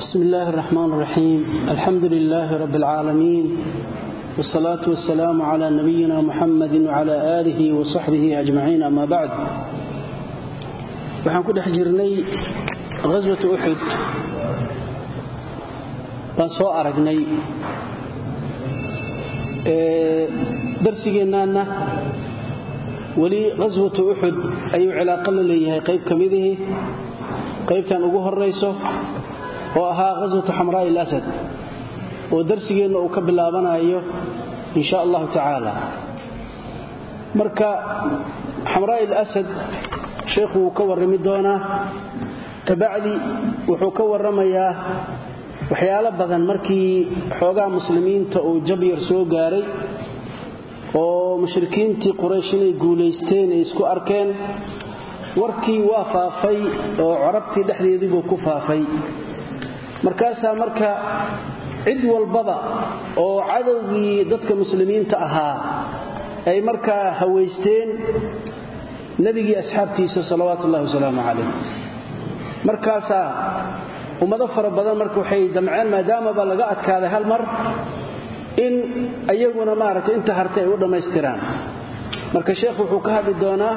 بسم الله الرحمن الرحيم الحمد لله رب العالمين والصلاة والسلام على نبينا محمد وعلى آله وصحبه أجمعين أما بعد waxaan ku dhex jirnay ghaswatu uxud baan soo aragnay darsigeennaanna weli ghaswatu uxud ayuu cilaaqo la leeyahay qayb ka midihii qaybtan ugu horayso oo ahaa ghaswatu xamraa'i alasad oo darsigeenna uu ka bilaabanayo in sha allahu tacaala marka xamraa'i alasad sheekhu wuu ka warrami doonaa. Kabacdi wuxuu ka warramayaa waxyaalo badan markii xoogaha muslimiinta uu jabyar soo gaaray oo mushrikiintii quraysh inay guulaysteen ay isku arkeen. Warkii waa faafay oo carabtii dhexdeediibuu ku faafay markaasaa marka cid walbaba oo cadowgii dadka muslimiinta ahaa ay markaa hawaysteen nabigii asxaabtiisa salawaatu ullahi wasalaamu calayh. Markaasaa ummado fara badan marka waxay damceen maadaamaba laga adkaaday hal mar in ayaguna maaragtay inta hartay ay u dhammaystiraan. Marka sheekh wuxuu ka hadli doonaa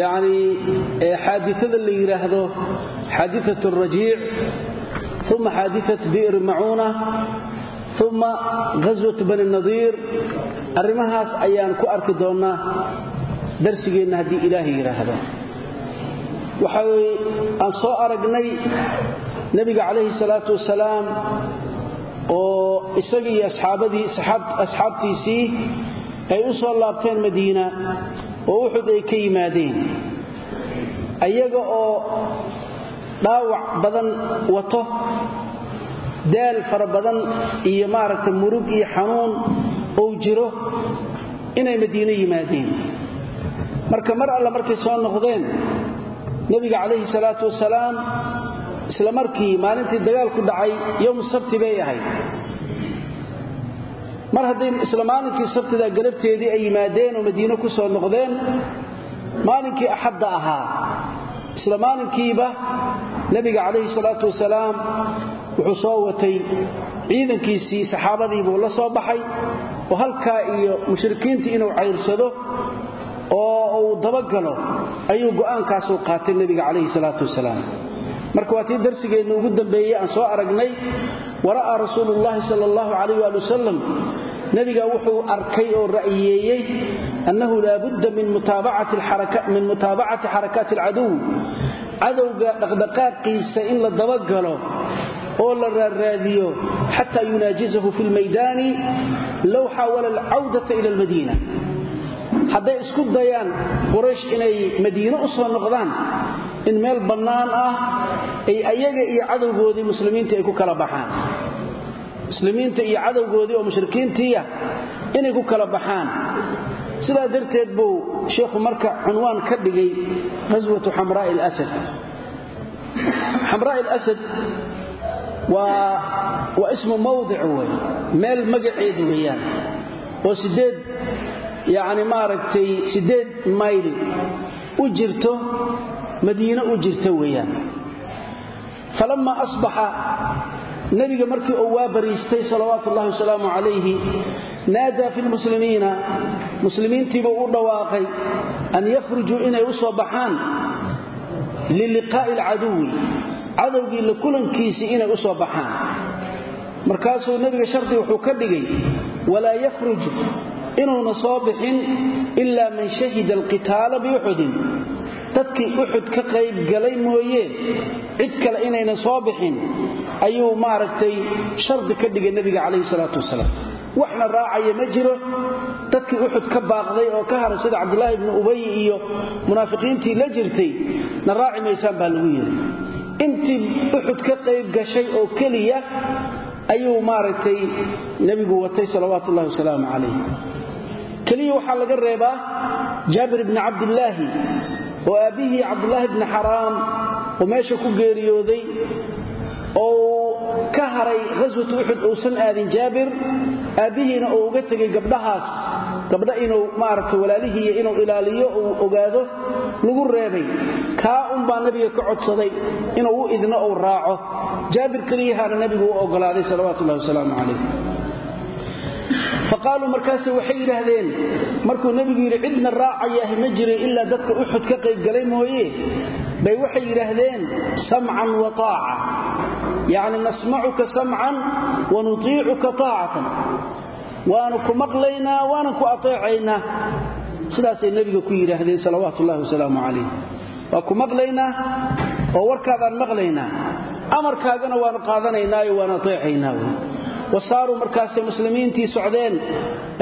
yacni xaaditada la yidhaahdo xaadiat alrajiic uma xaadiat bi'ri macuuna uma ghaswat bani nadiir. Arrimahaas ayaan ku arki doonnaa darsigeenna haddii ilaahay yidhaahdo waxa weye aan soo aragnay nebiga calayhi salaatu wasalaam oo isagii iyo asxaabtiisii ay u soo laabteen madiina oo uxud ay ka yimaadeen. Ayaga oo dhaawac badan wato daal fara badan iyo maaragtay murug iyo xanuun ou jiro inay madiino yimaadeen. Marka mar alla markay soo noqdeen nebiga calayhi salaatu wasalaam isla markii maalintii dagaalku dhacay yowmu sabti bay ahayd. Mar hadday isla maalinkii sabtida galabteedii ay yimaadeen oo madiino ku soo noqdeen maalinkii axadda ahaa isla maalinkiiba nebiga calayhi salaatu wasalaam wuxuu soo watay ciidankiisii saxaabadii buu la soo baxay oo halkaa iyo mushrikiintii inuu cayrsado oo uu dabagalo ayuu go'aankaasu qaatay nebiga calayhi salaatu wasalaam. Marka waa tii darsigeenna ugu dambeeyey aan soo aragnay wara'aa rasuulu llahi sala allahu calayh waali wasalam nebiga wuxuu arkay oo ra'yeeyey annahu laabudda min mutaabacati xarakaati alcaduw. Cadowga dhaqdhaqaaqiisa in la dabagalo oo la raarraadiyo xataa yunaajizahu fi lmaydaani low xaawala alcawdata ila almadiina. Hadday isku dayaan quraysh inay madiino u soo noqdaan in meel bannaan ah ay ayaga iyo cadowgoodii muslimiinta ay ku kala baxaan muslimiinta iyo cadowgoodii oo mushrikiintiiah inay ku kala baxaan. Sidaa darteed buu sheikhu marka cunwaan ka dhigay ghaswatu xamraa'i alasad xamraa'i alasad waa waa ismu mawdic wey meel magaceed weeyaan oo sideed yacni maaragtay siddeed mayl u jirto madiine u jirto weeyaan. Falammaa asbaxa nebiga markii uu waa bariistay salawaatu ullahi wasalaamu calayhi naadaa fi lmuslimiina muslimiintiibuu u dhawaaqay an yakhrujuu inay u soo baxaan liliqaa'i alcaduwi cadowgii la kulankiisii inay u soo baxaan. Markaasuu nebiga shardi wuxuu ka dhigay walaa yakhruj inuuna soo bixin ilaa man shahida alqitaala biuxudin dadkii uxud ka qaybgalay mooye cid kale inayna soo bixin ayuu maaragtay shardi ka dhigay nebiga calayhi salaatu wasalaam. Waxna raacaya ma jiro. Dadkii uxud ka baaqday oo ka haray sida cabdulaahi ibnu ubay iyo munaafiqiintii la jirtay na raaci maysaan baa lagu yidhi intii uxud ka qayb gashay oo keliya ayuu maaragtay nebigu watay salawaatu wasalaamu calayh keliya waxaa laga reebaa jaabir ibni cabdillaahi oo aabbihii cabdulaahi bni xaraam oo meesha ku geeriyooday oo ka haray ghaswatu uxud uusan aadin jaabir aabbihiina oo uga tegay gabdhahaas gabdha inuu maaragtay walaalihii inuu ilaaliyo uu ogaado lagu reebay kaa unbaa nabiga ka codsaday inuu u idno uu raaco. Jaabir keliyahaana nabigu u ogolaaday salawaatu ullahi wasalaamu calayh faqaaluu markaase waxay yidhaahdeen markuu nebigu yidhi cidna raacayaah ma jirin ilaa dadka uxud ka qaybgalay mooye. Bay waxay yidhaahdeen samcan wa taaca. Yacni nasmacuka samcan wa nutiicuka taacatan. Waanu ku maqlaynaa waanan ku ateecaynaa. Sidaasay nebiga ku yidhaahdeen salawaatu ullahi wasalaamu calayh waa ku maqlaynaa oo warkaadaan maqlaynaa. Amarkaagana waanu ateecaynaa. wy wasaaruu markaasay muslimiintii socdeen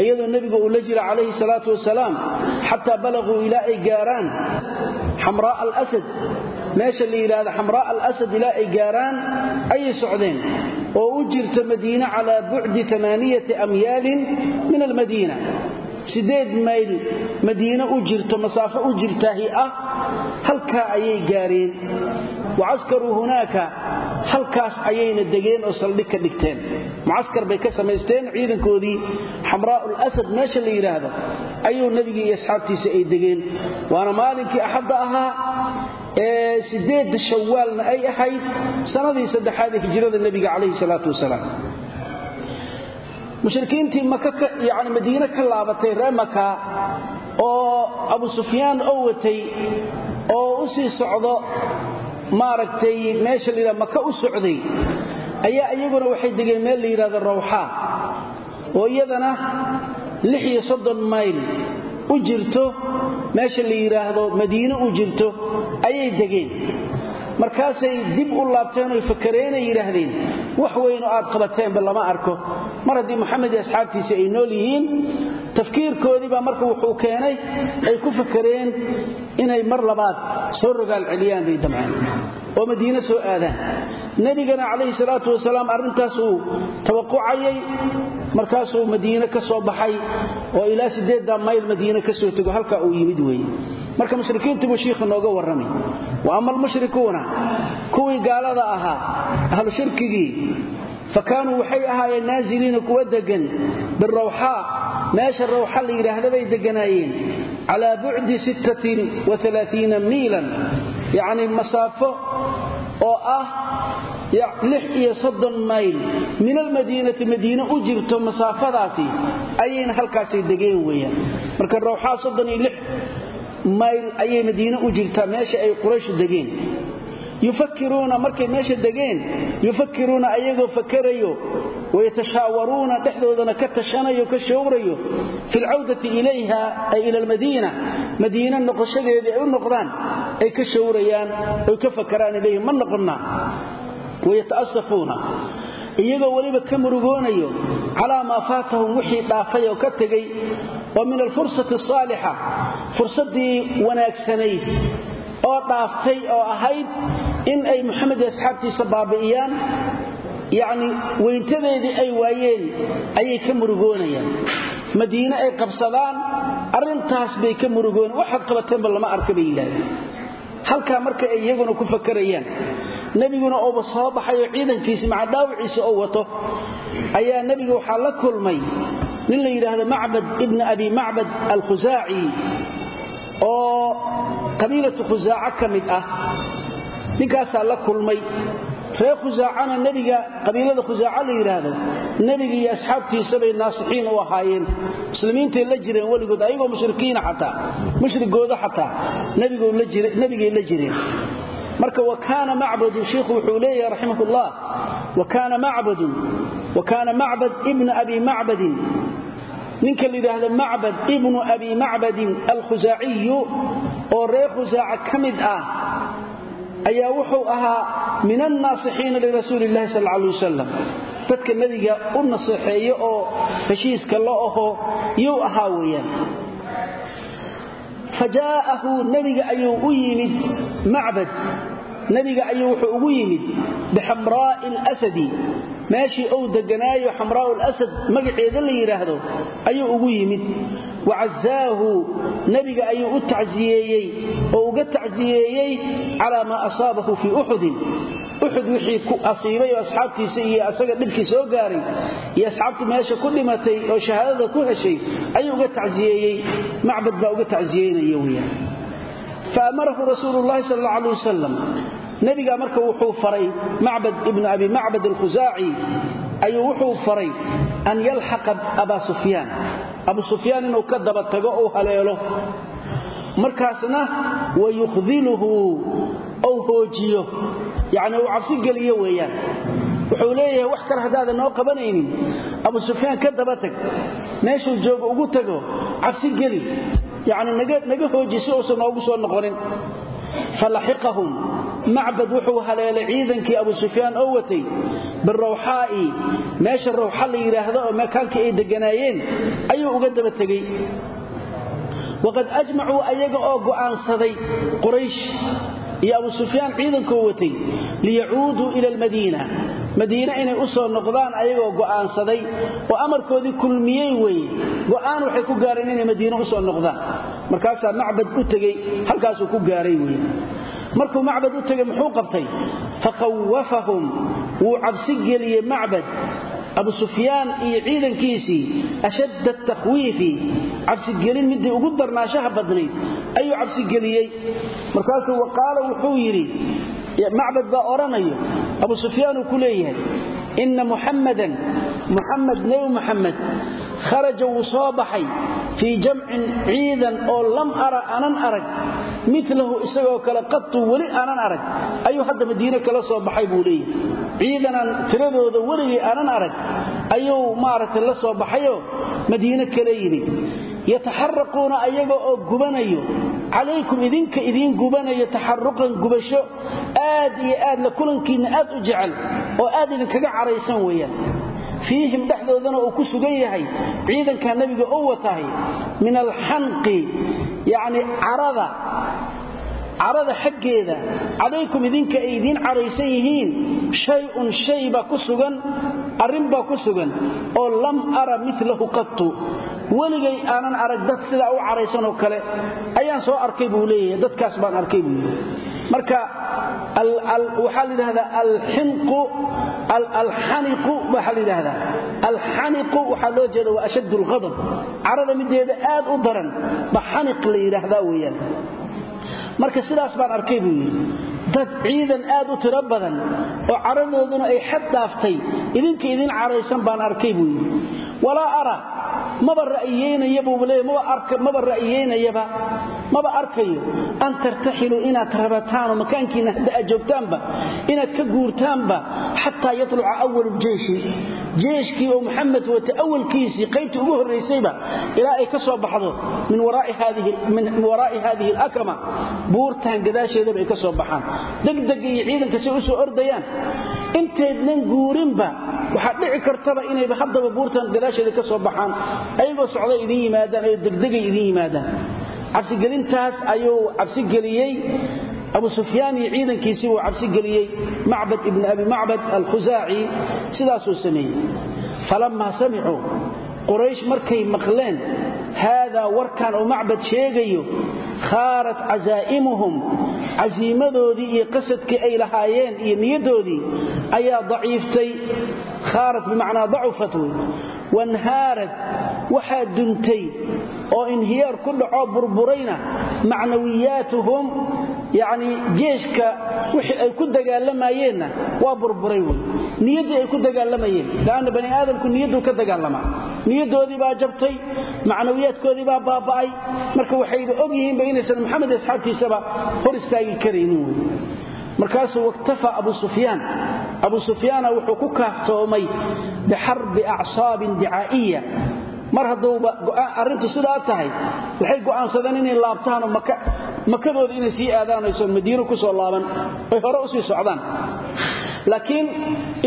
iyadoo nebiga uu la jira calayhi salaatu wasalaam xataa balaguu ilaa ay gaaraan xamraa alasad. Meesha la yidhaahdo xamraa alasad ilaa ay gaaraan ayay socdeen oo u jirto madiine calaa bucdi amaaniyati amyaalin min almadiina. Sideed mayl madiine u jirto masaafo u jirtaahi ah halkaa ayay gaareen wacaskaruu hunaaka halkaas ayayna degeen oo saldhig ka dhigteen mucaskar bay ka samaysteen ciidankoodii xamraa'ul asad meesha la yidhaahdo ayuu nebigii iyo asxaabtiisa ay degeen waana maalinkii axadda ahaa ee sideedda shawaalna ay ahayd sannadii saddexaad ee hijrada nebiga calayhi salaatu wasalaam mushrikiintii yani madiine ka laabatay ree maka oo abu sufyaan oo watay oo u sii socdo maaragtay meesha la yidhahdo maka u socday ayaa iyaguna waxay degeen meel la yidhahdo rawxaa oo iyadana lix iyo u jirto meesha la yidhaahdo madiine u jirto ayay degeen. Markaasay dib u laabteen oy fakareenay yidhaahdeen wax weynoo aad qabateenba lama arko. Mar haddii moxamed iyo asxaabtiisi ay nool yihiin tafkiirkoodiibaa marka wuxuu keenay ay ku fakareen inay mar labaad soo rogaal celiyaan bay damceen oo madiine soo aadaan. Nebigana calayhi salaatu wasalaam arrintaasuu tawaqucayay markaasuu madiine ka soo baxay oo ilaa siddeeddaa mayl madiine ka soo tego halka uu yimid weeye. Marka mushrikiintii buu shiikha nooga warramay. Wa ama almushrikuuna kuwii gaalada ahaa ahlu shirkigii fa kaanuu waxay ahaayeen naasiliina kuwa deggan birawxaa meesha rawxa la yidhaahda bay degganaayeen calaa bucdi miilan. Yacni masaafo oo ah iyo mayl. Min almadiinati madiine u jirto masaafadaasi. Ayayna halkaasay degeen weeyaan. Marka rawxaa mayl ayay madiine u jirtaa. Meesha ay qurayshu degeen yufakiruuna markay meesha degeen yufakiruuna ayagoo fakarayo wayatashaawaruuna dhexdoodana ka tashanayo ka showrayo fi lcawdati ilayha ay ila almadiina madiine noqoshadeedii ay u noqdaan ay ka showrayaan oy ka fakaraan ilayhi ma noqonnaa wayata'asafuuna iyagoo weliba ka murugoonayo calaa maa faatahum wixii dhaafay oo ka tegay oo min alfursati asaalixa fursaddii wanaagsanayd oo dhaaftay oo ahayd in ay moxamed iyo asxaabtiisa baabi'iyaan yacni weyntadeedii ay waayeen ayay ka murugoonayaan. Madiine ay qabsadaan arrintaas bay ka murugoon. Waxaad qabateenba lama arka bay yidhaahdeen. Halkaa marka ay iyaguna ku fakarayaan nebiguna uuba soo baxayoo ciidankiisi maca dhaawiciisa oo wato ayaa nebiga waxaa la kulmay. Nin la yidhaahdo macbad ibna abi macbad alkhusaaci oo qabiilatu khusaaca ka mid ah ninkaasaa la kulmay. Reer khusaacana nebiga qabiilada khusaaca la yidhaahdo nebiga iyo asxaabtiisabay naasixiin u ahaayeen. Muslimiintay la jireen weligood ayagoo mushrikiina xataa mushrigooda xataa nebigay la jireen. Marka wakaana macbadun shiikhu wuxuu leeyahay raximah ullah wakaana macbadun wakaana macbad ibna abi macbadin ninka la yidhaahdo macbad ibnu abi macbadin alkhusaaciyu oo reer khusaaca ka mid ah ayaa wuxuu ahaa min annaasixiina lirasuuli illahi sal alay wasalam dadka nebiga u naseexeeyo oo heshiiska la aho yuu ahaa weeyaan. Fa jaa'ahu nebiga ayuu u yimid macbad. Yimid bixamraa'i meeshii ou deganaayo xamraa'u lasad magaceeda la yidhaahdo ayuu ugu yimid. Wacazaahu nebiga ayuu u tacsiyeeyey oo uga tacsiyeeyey calaa maa asaabahu fii uxudin uxud wixii ku asiibay oo asxaabtiisa iyo asaga dhibkii soo gaaray iyo asxaabtii meesha ku dhimatay oo shahaadada ku heshay ayuu uga tacsiyeeyey macbad baa uga tacsiyeynaya weyaan faamarahu rasuulu llahi nebigaa marka wuxuu faray macbad ibnu abi macbad alkhusaaci ayuu wuxuu faray an yalxaqa abaa sufyaan. Abu sufyaan inuu ka daba tago ou haleelo. Markaasna wayukdiluhu ou hoojiyo. Yacni uu cabsi geliyo weeyaan. Wuxuu leeyahay wax kale haddaadan noo qabanaynin. Abu sufyaan ka daba tag. Meeshuu joogo ugu tago cabsi geli. Yacni naga hooji si uusan noogu soo noqonin. Falaxiqahum macbad wuxuu haleelay ciidankii abu sufyaan oo watay birawxaa'i. Meesha rawxa la yidhaahdo oo makaankii ay degganaayeen ayuu uga daba tegey waqad ajmacuu ayaga oo go'aansaday quraysh iyo abu sufyaan ciidankoo watay liyacuuduu ila almadiina. Madiine inay u soo noqdaan ayagoo go'aansaday. Oo amarkoodii kulmiyey weeye. Go'aan waxay ku gaareen inay madiine u soo noqdaan. Markaasaa macbad u tegey gaaray markuu macbad u tegey muxuu qabtay? Fakhawafahum wuu cabsi geliyey macbad. Abu sufyaan iyo ciidankiisii ashadda takhwiifi cabsigelin midii ugu darnaashaha badnayd ayuu cabsigeliyey markaasuu waqaala wuxuu yidhi macbad baa odhanayo abu sufyaanuu ku leeyahay inna muxammadan muxamed nebi muxamed kharaja wuu soo baxay fii jamcin ciidan oo lam ara anan arag milahu isagoo kale qatu weli aanan arag. Ayuu hadda madiine kala soo baxay buu leeyahay. Ciidanaan tiradooda weligii aanan arag. Ayuu maaragtay la soo baxayoo madiine kala yimid yataxaraquuna ayaga oo gubanayo. Calaykum idinka idiin gubanayo taxaruqan gubasho. Aad iyo aad la kulankiinna aad u jecel oo aad idinkaga caraysan weeyaan. Fiihim dhexdoodana uu ku sugan yahay. Ciidankaa nebiga u watahay. Min alxanqi yacni carada carada xaggeeda calaykum idinka ay idiin caraysan yihiin shay-un shay baa ku sugan arrin baa ku sugan oo lam ara milahu qattu. Weligay aanan arag dad sidaa u caraysanoo kale ayaan soo arkay buu leeyahay dadkaas baan arkay buu yidhi marka waxaa alxinqu alxaniqu waxaa loo jeeda waa ashad alghadab carada mideeda aad u daran ba xaniq la yidhaahdaa weeyaan. Marka sidaas baan arkay buu yidhi. Dad ciidan aad u tiro badan oo caradooduna ay xad dhaaftay idinka idin caraysan baan arkay buu yidhi walaa ara maba ra'yiyeynayaba maba arkayo. An tartaxiluu inaad rabataanoo makaankiinna hadda aad joogtaanba inaad ka guurtaanba xataa yatluca awalu ljeyshi jeeshkii oo muxamed wata awalkiisii qaybtii ugu horraysayba ilaa ay ka soo baxdo min waraa'i haadihi alakama buurtan gadaasheedaba ay ka soo baxaan. Degdega iyo ciidanka say u soo ordayaan intaydnan guurinba waxaa dhici kartaba inayba haddaba buurtan gadaasheeda ka soo baxaan ayagoo socday idin yimaadaan ayoo degdegay idin yimaadaan. Cabsigelintaas ayuu cabsigeliyey. Abu sufyaan iyo ciidankiisii wuu cabsigeliyey. Macbad ibni abi macbad alkhusaaci sidaasuu sameeyey. Falammaa samicuu quraysh markay maqleen haadaa warkan oo macbad sheegayo khaarat casaa'imuhum casiimadoodii iyo qasadkii ay lahaayeen iyo niyaddoodii ayaa daciiftay khaarat bimacnaa dacufat wey wanhaarad waxaa duntay oo inhiyaar ku dhaco burburayna macnawiyaatuhum yacnii jeeshka wixii ay ku dagaalamayeenna waa burburay wey niyaddii ay ku dagaalamayeen le'anna bani niyaddoodii baa jabtay macnawiyaadkoodii baa baaba'ay. Marka waxayba og yihiinba inaysan maxamed asxaabtiisaba hor istaagi karaynin wey markaasuu waktafa abu sufyaan. Abu sufyaana wuxuu ku kaaftoomay bixarbi acsaabin dicaa'iya. Mar hadduuba arrintu sidaa tahay waxay go'aansadeen inay laabtaanoo makadooda inay sii aadaanaysoon madiino ku soo laaban. Ay hore u socdaan. Laakiin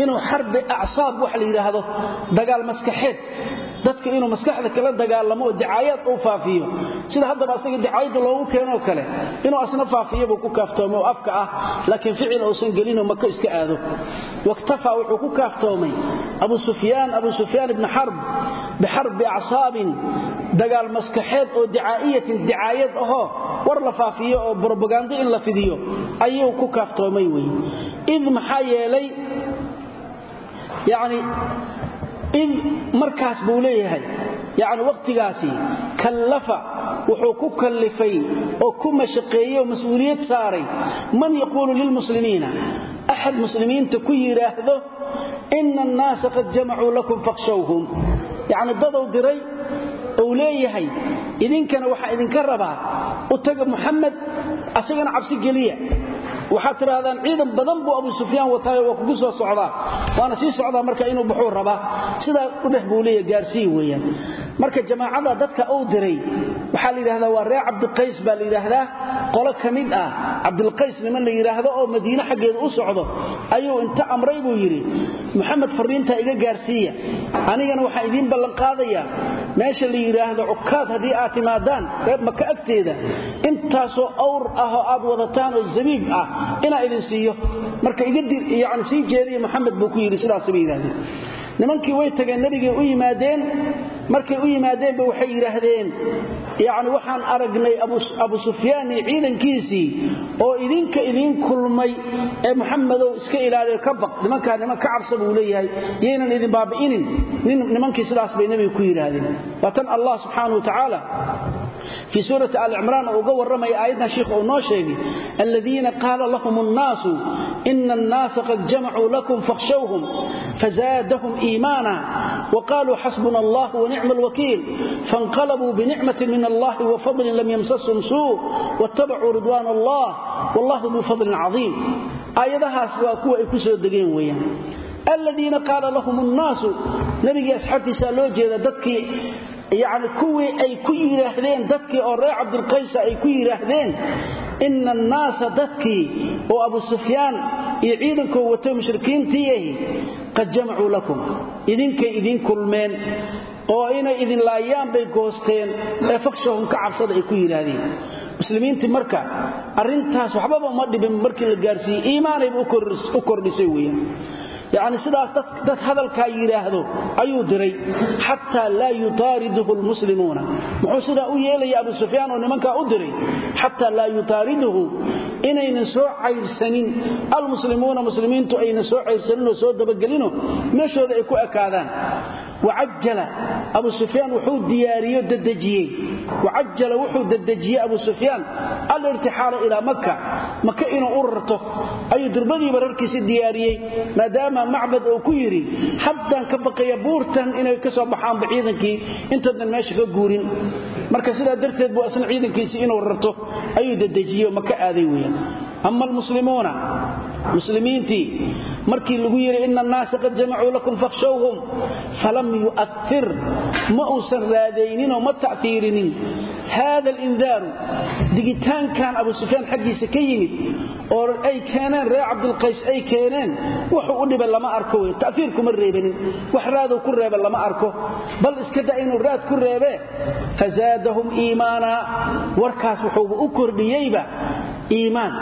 inuu xarbi acsaab waxa la yidhaahdo dagaal maskaxeed dadka inuu maskaxda kala dagaalamo oo dicaayaad uu faafiyo. Sida haddaba asaga dicaayadda loogu keenoo kale inuu asna faafiyabuu ku kaaftoomay oo afka ah laakiin ficil uusan gelinoo maka iska aado. Waktafaa wuxuu ku kaaftoomay abu sufyaan abu sufyaan ibni xarb bixarbi acsaabin dagaal maskaxeed oo dicaa'iyatin dicaayad ahoo war la faafiyo oo brobagando in la fidiyo ayuu ku kaaftoomay wey id maxaa yeelay yani id markaas buu leeyahay. Yani wakhtigaasi kallafa wuxuu ku kallifay oo ku mashaqeeyey oo mas'uuliyad saaray. Man yaquulu lilmuslimiina axad muslimiinta ku yidhaahdo ina annaasa qad jamacuu lakum fakhshawhum. Yacni dadow diray ou leeyahay idinkana waxaa idinka rabaa u taga muxamed asagana cabsi geliya waxaad tidhaahdaan ciidan badan buu abu sufyaan wataayo waa kugu soo socdaa. Waana sii socdaa marka inuu baxuu rabaa. Sidaa u dheh buu leeya gaarsii weeyaan. Marka jamaacada dadka uu diray waxaa la yidhahdaa waa reer cabdiqays baa la yidhaahdaa. Qolo ka mid ah cabdilqays niman la yidhaahdo oo madiine xaggeeda u socdo. Ayuu inta amray buu yidhi muxamed farriintaa iga gaarsiiya. Anigana waxaan idiin ballanqaadayaa meesha la yidhaahdo cukaad haddii aad timaadaan reer maka agteeda. Intaasoo awr ah oo aad wadataan oo zabiib ah inaa idin siiyo. Marka yani sii jeediya muxamed buu ku yidhi sidaas bay yidhahdeen nimankii way tageen nebigay u yimaadeen. Markay u yimaadeenba waxay yidhaahdeen yani waxaan aragnay abu sufyaan iyo ciidankiisii oo idinka idiin kulmay ee muxamedow iska ilaaliyo ka baq. Nimankaa niman ka cabsa buu leeyahay yaynan idin baabi'inin. Nimankii sidaas bay nebiga ku yidhaahdeen. Waa tan allah subxaana wa tacaala fii suurati alicimraan oo uga warramaya aayaddan sheikh uu noo sheegay aladiina qaala lahum annaasu ina annaasa qad jamacuu lakum fakhshawhum fazaadahum iimaana waqaaluu xasbuna allah wanicma alwakiil fainqalabuu binicmatin min allahi wafadlin lam yamsashum suu waattabacuu ridwaan allah wallahu duu fadlin cadiim. Aayadahaas waa kuwa ay ku soo degeen weeyaan. Aladiina qaala lahum annaasu nebigii asxaabtiisaa loo jeeda dadkii yani kuwii ay ku yidhaahdeen dadkii oo reer cabdilqaysa ay ku yidhaahdeen ina annaasa dadkii oo abu sufyaan iyo ciidankoo wato mushrikiintii ahi qad jamacuu lakum idinkay idiin kulmeen oo inay idin laayaan bay goosteen ee fakshahum ka cabsada ay ku yidhaahdeen. Muslimiintii marka arrintaas waxbaba uma dhibin markii la gaarsiiyey iimaanayba u kordhisay weeyaan yacni sidaas dad hadalkaa yidhaahdo ayuu diray xataa laa yutaariduhu lmuslimuuna muxuu sidaa u yeelaya abu sufyaan oo nimankaa u diray xataa laa yutaariduhu inaynan soo cayrsanin almuslimuuna muslimiintu aynan soo cayrsaninoo soo dabagelino meeshooda ay ku ekaadaan. Wacajala abu sufyaan wuxuu diyaariyo dadejiyey. Wacajala wuxuu dadejiyey abu sufyaan alirtixaala ilaa maka maka inuu u rarto. Ayuu durbadiiba rarkiisi diyaariyey maadaama macbad uu ku yidhi haddaan ka baqaya buurtan inay ka soo baxaanba ciidankii intaadan meesha ka guurin. Marka sidaa darteed buu asna ciidankiisii inuu rarto ayuu dadejiye maka aaday weyaan ama almuslimuuna muslimiintii markii lagu yidhi ina annaasa qad jamacuu lakum fakhshawhum falam yu'air ma uusan raadayninoo ma ta'iirinin haada alindaaru digitaankan abu sufyaan xaggiisa ka yimid oo ay keeneen reer cabdilqays ay keeneen wuxuu u dhiba lama arko wey ta'iir kuma reebanin wax raadou ku reeba lama arko. Bal iska da inuu raad ku reebee fazaadahum iimaana. Warkaas wuxuuba u kordhiyeyba iimaan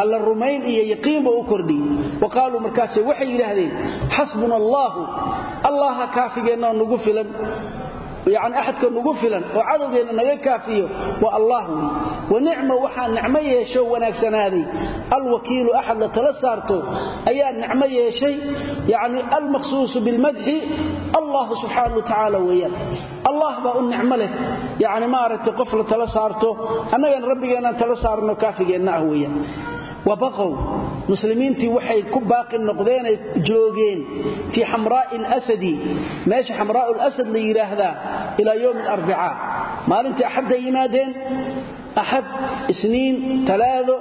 alla rumayn iyo yaqiinba u kordhiyey. Wa qaaluu markaase waxay yidhaahdeen xasbuna allaahu allaha kaafigeennaoo nagu filan yani axadka nagu filan oo cadowgeenna naga kaafiyo waa allah wey wa nicma waxaa nicmo yeesho wanaagsanaaday. Alwakiilu axad la tala saarto ayaa nicmo yeeshay yani almaqsuusu bilmadxi allahu subxaana wa tacaala weeyaan. Allah baa u nicmo leh yani maaragtay qof la tala saarto annagana rabbigeennaan tala saarno kaafigeenna wabaqow muslimiintii waxay ku baaqi noqdeenay joogeen fii xamraa'i alasadi meesha xamraa'u lasad la yidhaahdaa ilaa yowmi alarbicaa maalintii axadday yimaadeen axad isniin talaado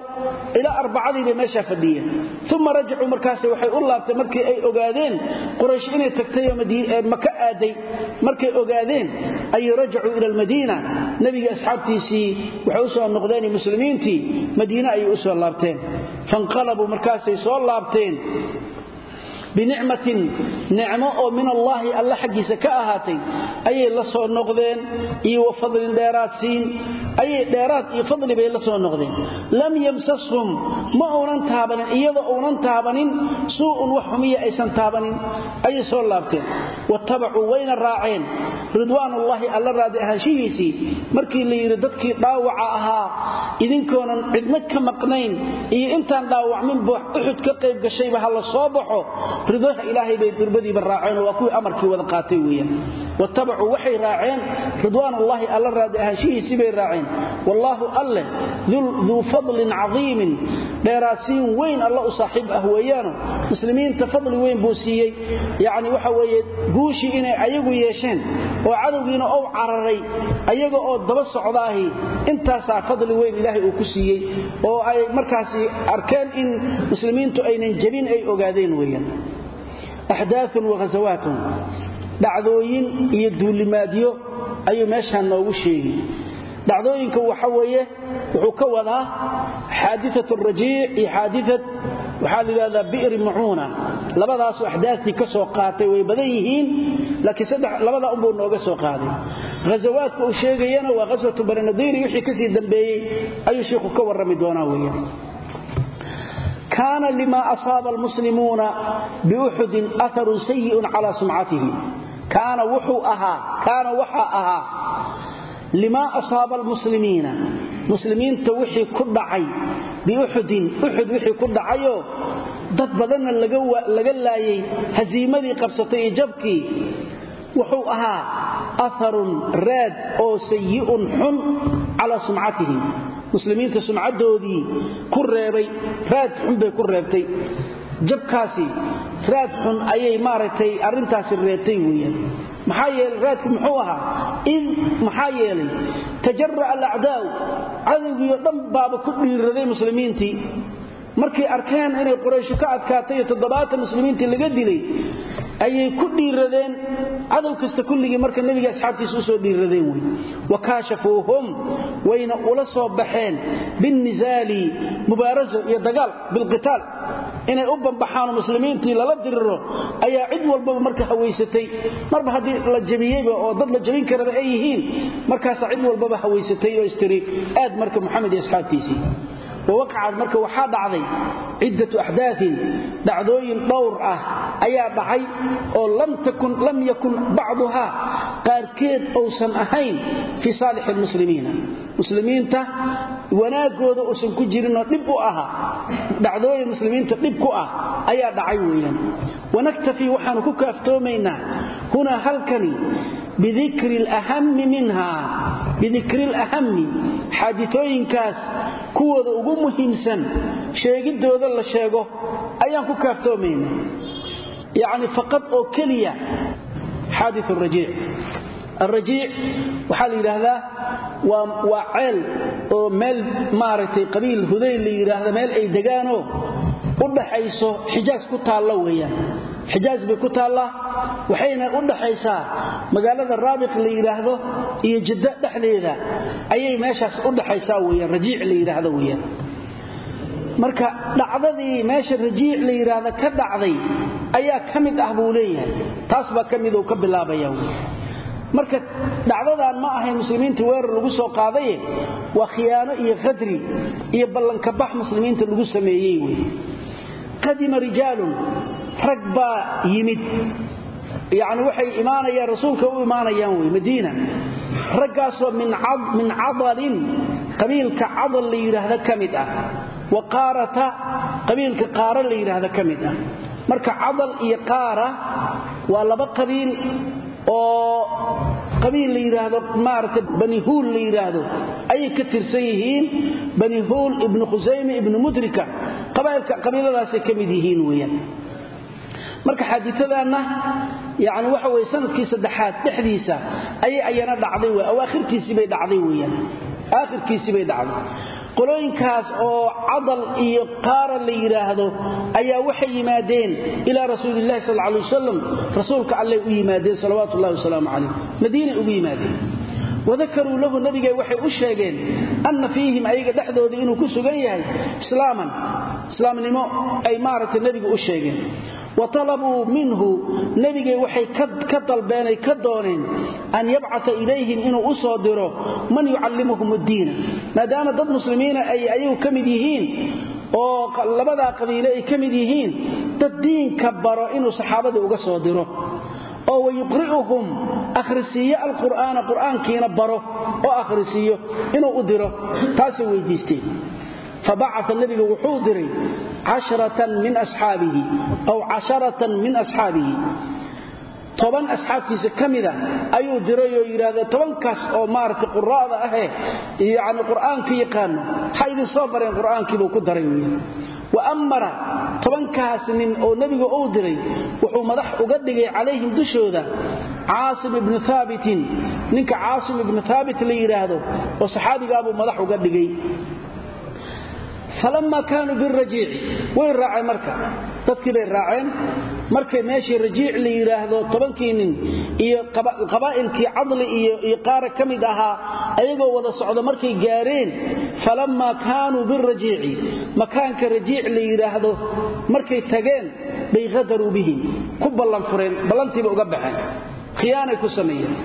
ilaa arbacadii bay meeshaa fadhiyeen uma rajacuu markaas waxay u laabtay markii ay ogaadeen quraysh inay tagtayoo maka aaday markay ogaadeen ayay rajacuu ila almadiina nebiga asxaabtiisii waxay u soo noqdeen muslimiintii madiine ayay u soo laabteen fanqalabuu markaasay soo laabteen binicmatin nicmo oo min allaahi alla xaggiisa ka ahaatay. Ayay la soo noqdeen iyo wa fadlin dheeraadsiin ayay dheeraad iyo fadli bay la soo noqdeen. Lam yamsashum ma uunan taabanin iyadoo uunan taabanin suu'un wax xumiya aysan taabanin. Ayay soo laabteen. Watabacuu wayna raaceen. Ridwaanullaahi alla raadi ahaanshihiisii markii la yidhi dadkii dhaawaca ahaa idinkoonan cidna ka maqnayn iyo intaan dhaawacmin buu uxud ka qayb gashayba ha la soo baxo ridaha ilaahay bay durbadiiba raaceen waa kuwii amarkii wada qaatay weeyaan. Watabacuu waxay raaceen ridwaanullaahi alla raadi ahaanshihiisii bay raaceen. Wallaahu alleh duu fadlin cadiimin dheeraadsiin weyn alla u saaxiib ah weeyaano. Muslimiinta fadli weyn buu siiyey. Yacni waxa weeye guushii inay ayagu yeesheen oo cadowgiina ou cararay ayaga oo daba socdaahi intaasaa fadli weyn ilaahay uu ku siiyey oo ay markaasi arkeen in muslimiintu aynan jebin ay ogaadeen weeyaan axdaaun wakhasawaatun dhacdooyin iyo duulimaadyo ayuu meeshaan noogu sheegi dhacdooyinka waxa weeye wuxuu ka wadaa xaadiat rajiic iyo xaadiat waxaa la yidhahdaa bi'ri macuuna labadaasu axdaastii ka soo qaatay way badan yihiin laakiin labada unbuu nooga soo qaaday ghazawaadka uu sheegayana waa ghaswatu barinadiiri wixii ka sii dambeeyey ayuu ka warrami doonaa kaana lima asaaba almuslimuuna biuxudin aharun sayi'un calaa sumcatihi. Kaana waxaa ahaa limaa asaaba almuslimiina. Muslimiinta wixii ku dhacay biuxudin uxud wixii ku dhacayoo dad badanna laga laayay hasiimadii qabsatay iyo jabkii wuxuu ahaa aharun raad oo sayi'un xun calaa sumcatihim muslimiinta sumcadoodii ku reebay raad xun bay ku reebtay. Jabkaasi raad xun ayay maaragtay arrintaasi reebtay weeyaan. Maxaa yeelay raadku muxuu ahaa? Id maxaa yeelay tajara'a alacdaa'u cadowgiioo dhan baaba ku dhiiraday muslimiintii markay arkeen inay qurayshu ka adkaatay iyo toddobaatan muslimiintii laga dilay ayay ku dhiiradeen cadow kasta kulligii marka nebiga asxaabtiisa u soo dhiiradeen wey wa kaashafuuhum wayna ula soo baxeen binnisaali mubaaraso iyo dagaal bilqitaal. Inay u bambaxaanoo muslimiintii lala diriro ayaa cid walbaba marka hawaysatay marba haddii la jabiyeyba oo dad la jabin karaba ay yihiin markaasaa cid walbaba hawaysatay oo istiri aad marka moxamed iyo asxaabtiisii wawaqacad marka waxaa dhacday ciddatu axdaain dhacdooyin dhowr ah ayaa dhacay oo lam yakun bacduhaa. Qaarkeed uusan ahayn fii saalix lmuslimiina muslimiinta wanaagooda uusan ku jirinoo dhib u ahaa dhacdooyin muslimiinta dhib ku ah ayaa dhacay weeyaan. Wanaktafi waxaanu ku kaaftoomaynaa hunaa halkani bidikri lhami minha bidikri lahami xaaditooyinkaas kuwooda ugu muhiimsan sheegiddooda la sheego ayaan ku kaaftoomayna yacni faqad oo keliya xaadi rajiic. Alrajiic waxaa la yidhaahdaa waa ceel oo meel maaragtay qabiil hudayl la yidhaahda meel ay degaanoo u dhaxayso xijaas ku taallo weeyaan. Xijaas bay ku taallaa waxayna u dhaxaysaa magaalada raabiq la yidhaahdo iyo jiddo dhexdeeda. Ayay meeshaas u dhaxaysaa weyaan rajiic la yidhaahdo weyaan marka dhacdadii meesha rajiic la yidhaahda ka dhacday ayaa ka ah buu leeyahay. Taas uu ka bilaabaya marka dhacdadan ma ahayn muslimiinta weerar lagu soo qaadaye waa khiyaano iyo khadri iyo ballankabax muslimiinta lagu sameeyey wey qadima rijaalun rag yimid yani waxay imaanayaan rasuulka u imaanayaan wey madiina. Raggaasoo min cadalin qabiilka cadal la yidhaahda ka mid ah. Wa qaarata qabiilka qaara la yidhaahda ka mid ah. Marka cadal iyo qaara waa laba qabiil oo qabiil la yidhaahdo maarata bani huul la yidhaahdo ayay ka tirsan yihiin. Bani huul ibnu khusayme ibnu mudrika qabiiladaasay ka mid yihiin weyaan marka xaadiadaanna yani waxa weye sannadkii saddexaad dhexdiisa ayay ayana dhacday w awaakhirkiisibay dhacday weyaan aakhirkiisibay dhacday. Qolooyinkaas oo cadal iyo qaara la yidhaahdo ayaa waxay yimaadeen ilaa rasuulilahi sal alay wasalam rasuulka allay u yimaadeen salawaatu wasalaamu calayh madiinay ugu yimaadeen. Wadakaruu lahu nabigay waxay u sheegeen anna fiihim ayaga dhexdooda inuu ku sugan yahay islaaman. Islaamnimo ay maaragtay nebigu u sheegeen wa talabuu minhu. Nebigay waxay ka dalbeenay ka dooneen an yabcata ilayhim inuu u soo diro man yucallimuhum addiina maadaama dad muslimiina ay ayagu ka mid yihiin oo labadaa qabiile ay ka mid yihiin dad diinka baro inuu saxaabadii uga soo diro. Oo wayuqri'uhum akhrisiiyo alqur'aana qur'aankiina baro oo akhrisiiyo inuu casharatan min asxaabihi toban asxaabtiisa ka mida ayuu diray oo yidhaahda tobankaas oo maaragtay quraa'da ahee yacni qur'aanka yaqaano ha idin soo bareen qur'aankiibuu ku daray wey wa ammara tobankaas nin oo nebigu uu diray wuxuu madax uga dhigay calayhim dushooda caasim ibnu haabitin ninka caasim ibnu haabit la yidhaahdo oo saxaabigaabuu madax uga dhigay falamma kaanuu birajiici way raaceen marka dadkii bay raaceen markay meeshii rajiic la yidhaahdo tobankii iyo qabaa'ilkii cadli iyo qaara ka mid ahaa ayagoo wada socda markay gaareen falammaa kaanuu birajiici makaanka rajiic la yidhaahdo markay tageen bay hadaruu bihim ku ballan fureen ballantiiba uga baxeen khiyaanay ku sameeyeen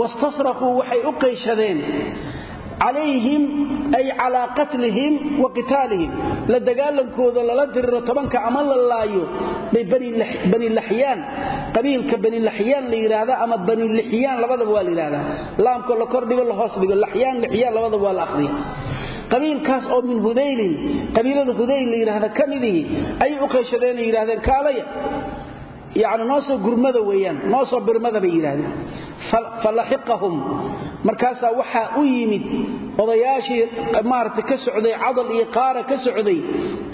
wastasraquu waxay u qayshadeen calayhim ay calaa qatlihim wa qitaalihim. La dagaalankooda lala diriro tobanka ama la laayo bay bani laxyaan qabiilka bani laxyaan la yidhaahda ama bani lixyaan labadaba waa la yidhahdaa laamkoo la kordhigo la hoos dhigo. Laxyaan lixyaan labadaba waa la akhriya qabiilkaas oo min hudaylin qabiilada hudayl la yidhaahda ka yacni noo soo gurmada weeyaan noo soo birmada bay yidhahdeen falaxiqahum. Markaasaa waxaa u yimid odayaashii maarata ka socday cadal iyo qaara ka socday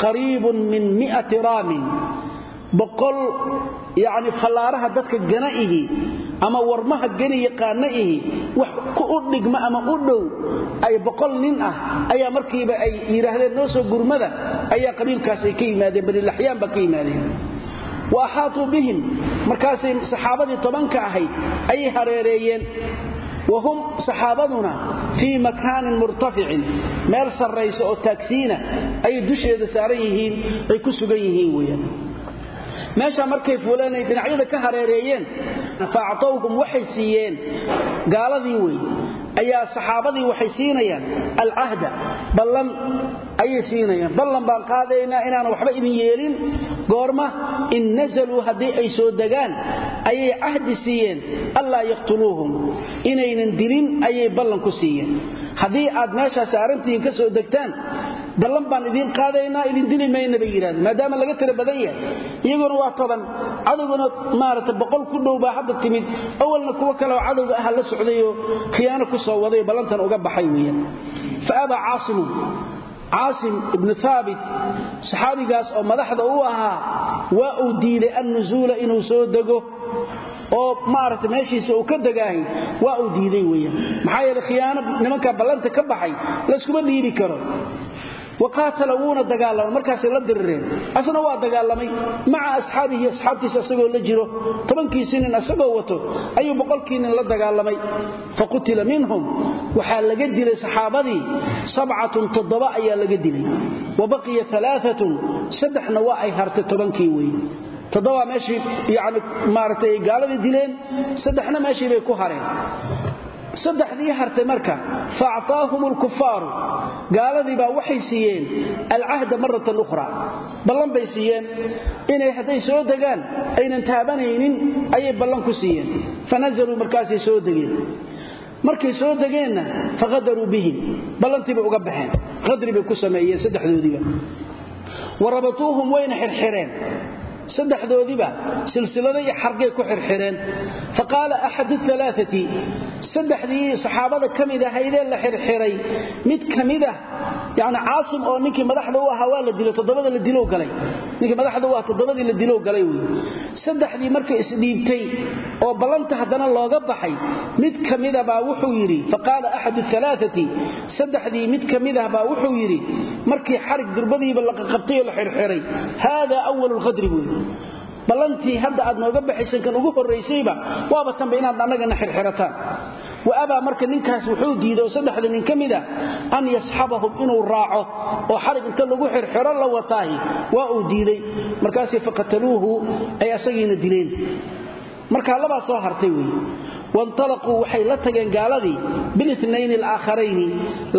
qariibun min mi'ati raamin. Boqol yacni fallaaraha dadka gana ihi ama warmaha gani yaqaana ihi wax u dhigma ama u dhow ay boqol nin ah ayaa markiiba ay yidhaahdeen noo gurmada ayaa qabiilkaas ay ka wa axaatuu bihim. Markaasay saxaabadii tobanka ahayd ayay hareereeyeen. Wa hum saxaabaduna fii makaanin murtaficin. Meel sarraysa oo taagsiina ayay dusheeda saaran yihiin ay ku sugan yihiin weyaan meeshaa markay fuuleen ay dhinacyada ka hareereeyeen fa actowhum waxay siiyeen. Gaaladii wey ayaa saxaabadii waxay siinayaan. Alcahda ballan ayay siinayaan. Ballan baan qaadaynaa inaanan waxba idin yeelin. Goorma in nazaluu haddii ay soo degaan ayay cahdi siiyeen. Allaa yaqtuluuhum inaynan dilin ayay ballan ku siiyeen. Haddii aad meeshaa saarantihiin ka soo degtaan ballan baan idiin qaadaynaa idin dili mayna bay yidhahdeen maadaama laga tira badan yahay iyaguna waa toban cadowguna maarata boqol ku dhow baa hadda timid awalna kuwo kaleoo cadowga aha la socdayoo khiyaano ku soo waday ballantan uga baxay weeyaan. Fa abaa caasimu caasim ibnu haabit saxaabigaas oo madaxda u ahaa waa uu diiday annusuula inuu soo dego oo maarata meeshiisa uu ka degaahay waa uu diiday weeyaan. Maxaa yeele khiyaano nimankaa ballanta ka baxay layskuma dhiibi karo waqaatala wuuna dagaalamay markaasay la dirireen asna waa dagaalamay. Maca asxaabihi asxaabtiisa asagoo la jiro. Tobankiisii nin asagoo wato ayuu boqolkii nin la dagaalamay. Fa qutila minhum. Waxaa laga dilay saxaabadii. Sabcatun toddoba ayaa laga dilay. Wa baqiya alaaatun saddexna waa ay hartay tobankii weye toddobaa meeshii yani maaragtay ay dileen. Saddexna meeshii ku hareen saddexdii hartay marka fa actaahum lkufaaru gaaladii baa waxay siiyeen alcahda maratan ukhra ballan bay siiyeen. Inay hadday soo degaan aynan taabanaynin ayay ballan ku siiyeen. Fanazaluu markaasay soo degeen. Markay soo degeenna faqadaruu bihim. Ballantii bay uga baxeen. Qadri bay ku sameeyeen saddexdoodiiba wa wayna xirxireen saddexdoodiiba silsilada iyo xargay ku xirxireen. Fa qaala axadu alaaati saddexdii saxaabada ka la xirxiray. Mid ka mid ah oo ninkii madaxda u ahaa la dilay toddobada la dilow galay. Ninkii madaxda u ahaa toddobadii la dilow galay wey saddexdii markay isdhiibtay oo ballanta haddana looga baxay mid ka mida baa wuxuu yidhi fa qaala axadu alaaati mid ka ah baa wuxuu yidhi markii xarig durbadiiba la qaqabtay oo la xirxiray haada awalu lqadri wey ballantii hadda aad nooga baxaysan kan ugu horraysayba waaba tanba inaad annagana xirxirataan. Wa abaa marka ninkaas wuxuu diiday oo saddexda nin ka mida an yasxabahum inuu raaco oo xarig inta lagu xirxiro la wataahi waa uu diiday. Markaasay faqataluuhu ay asagiina dileen markaa labaa soo hartay wey wantalaquu waxay la tageen gaaladii bilinayni alaaakharayni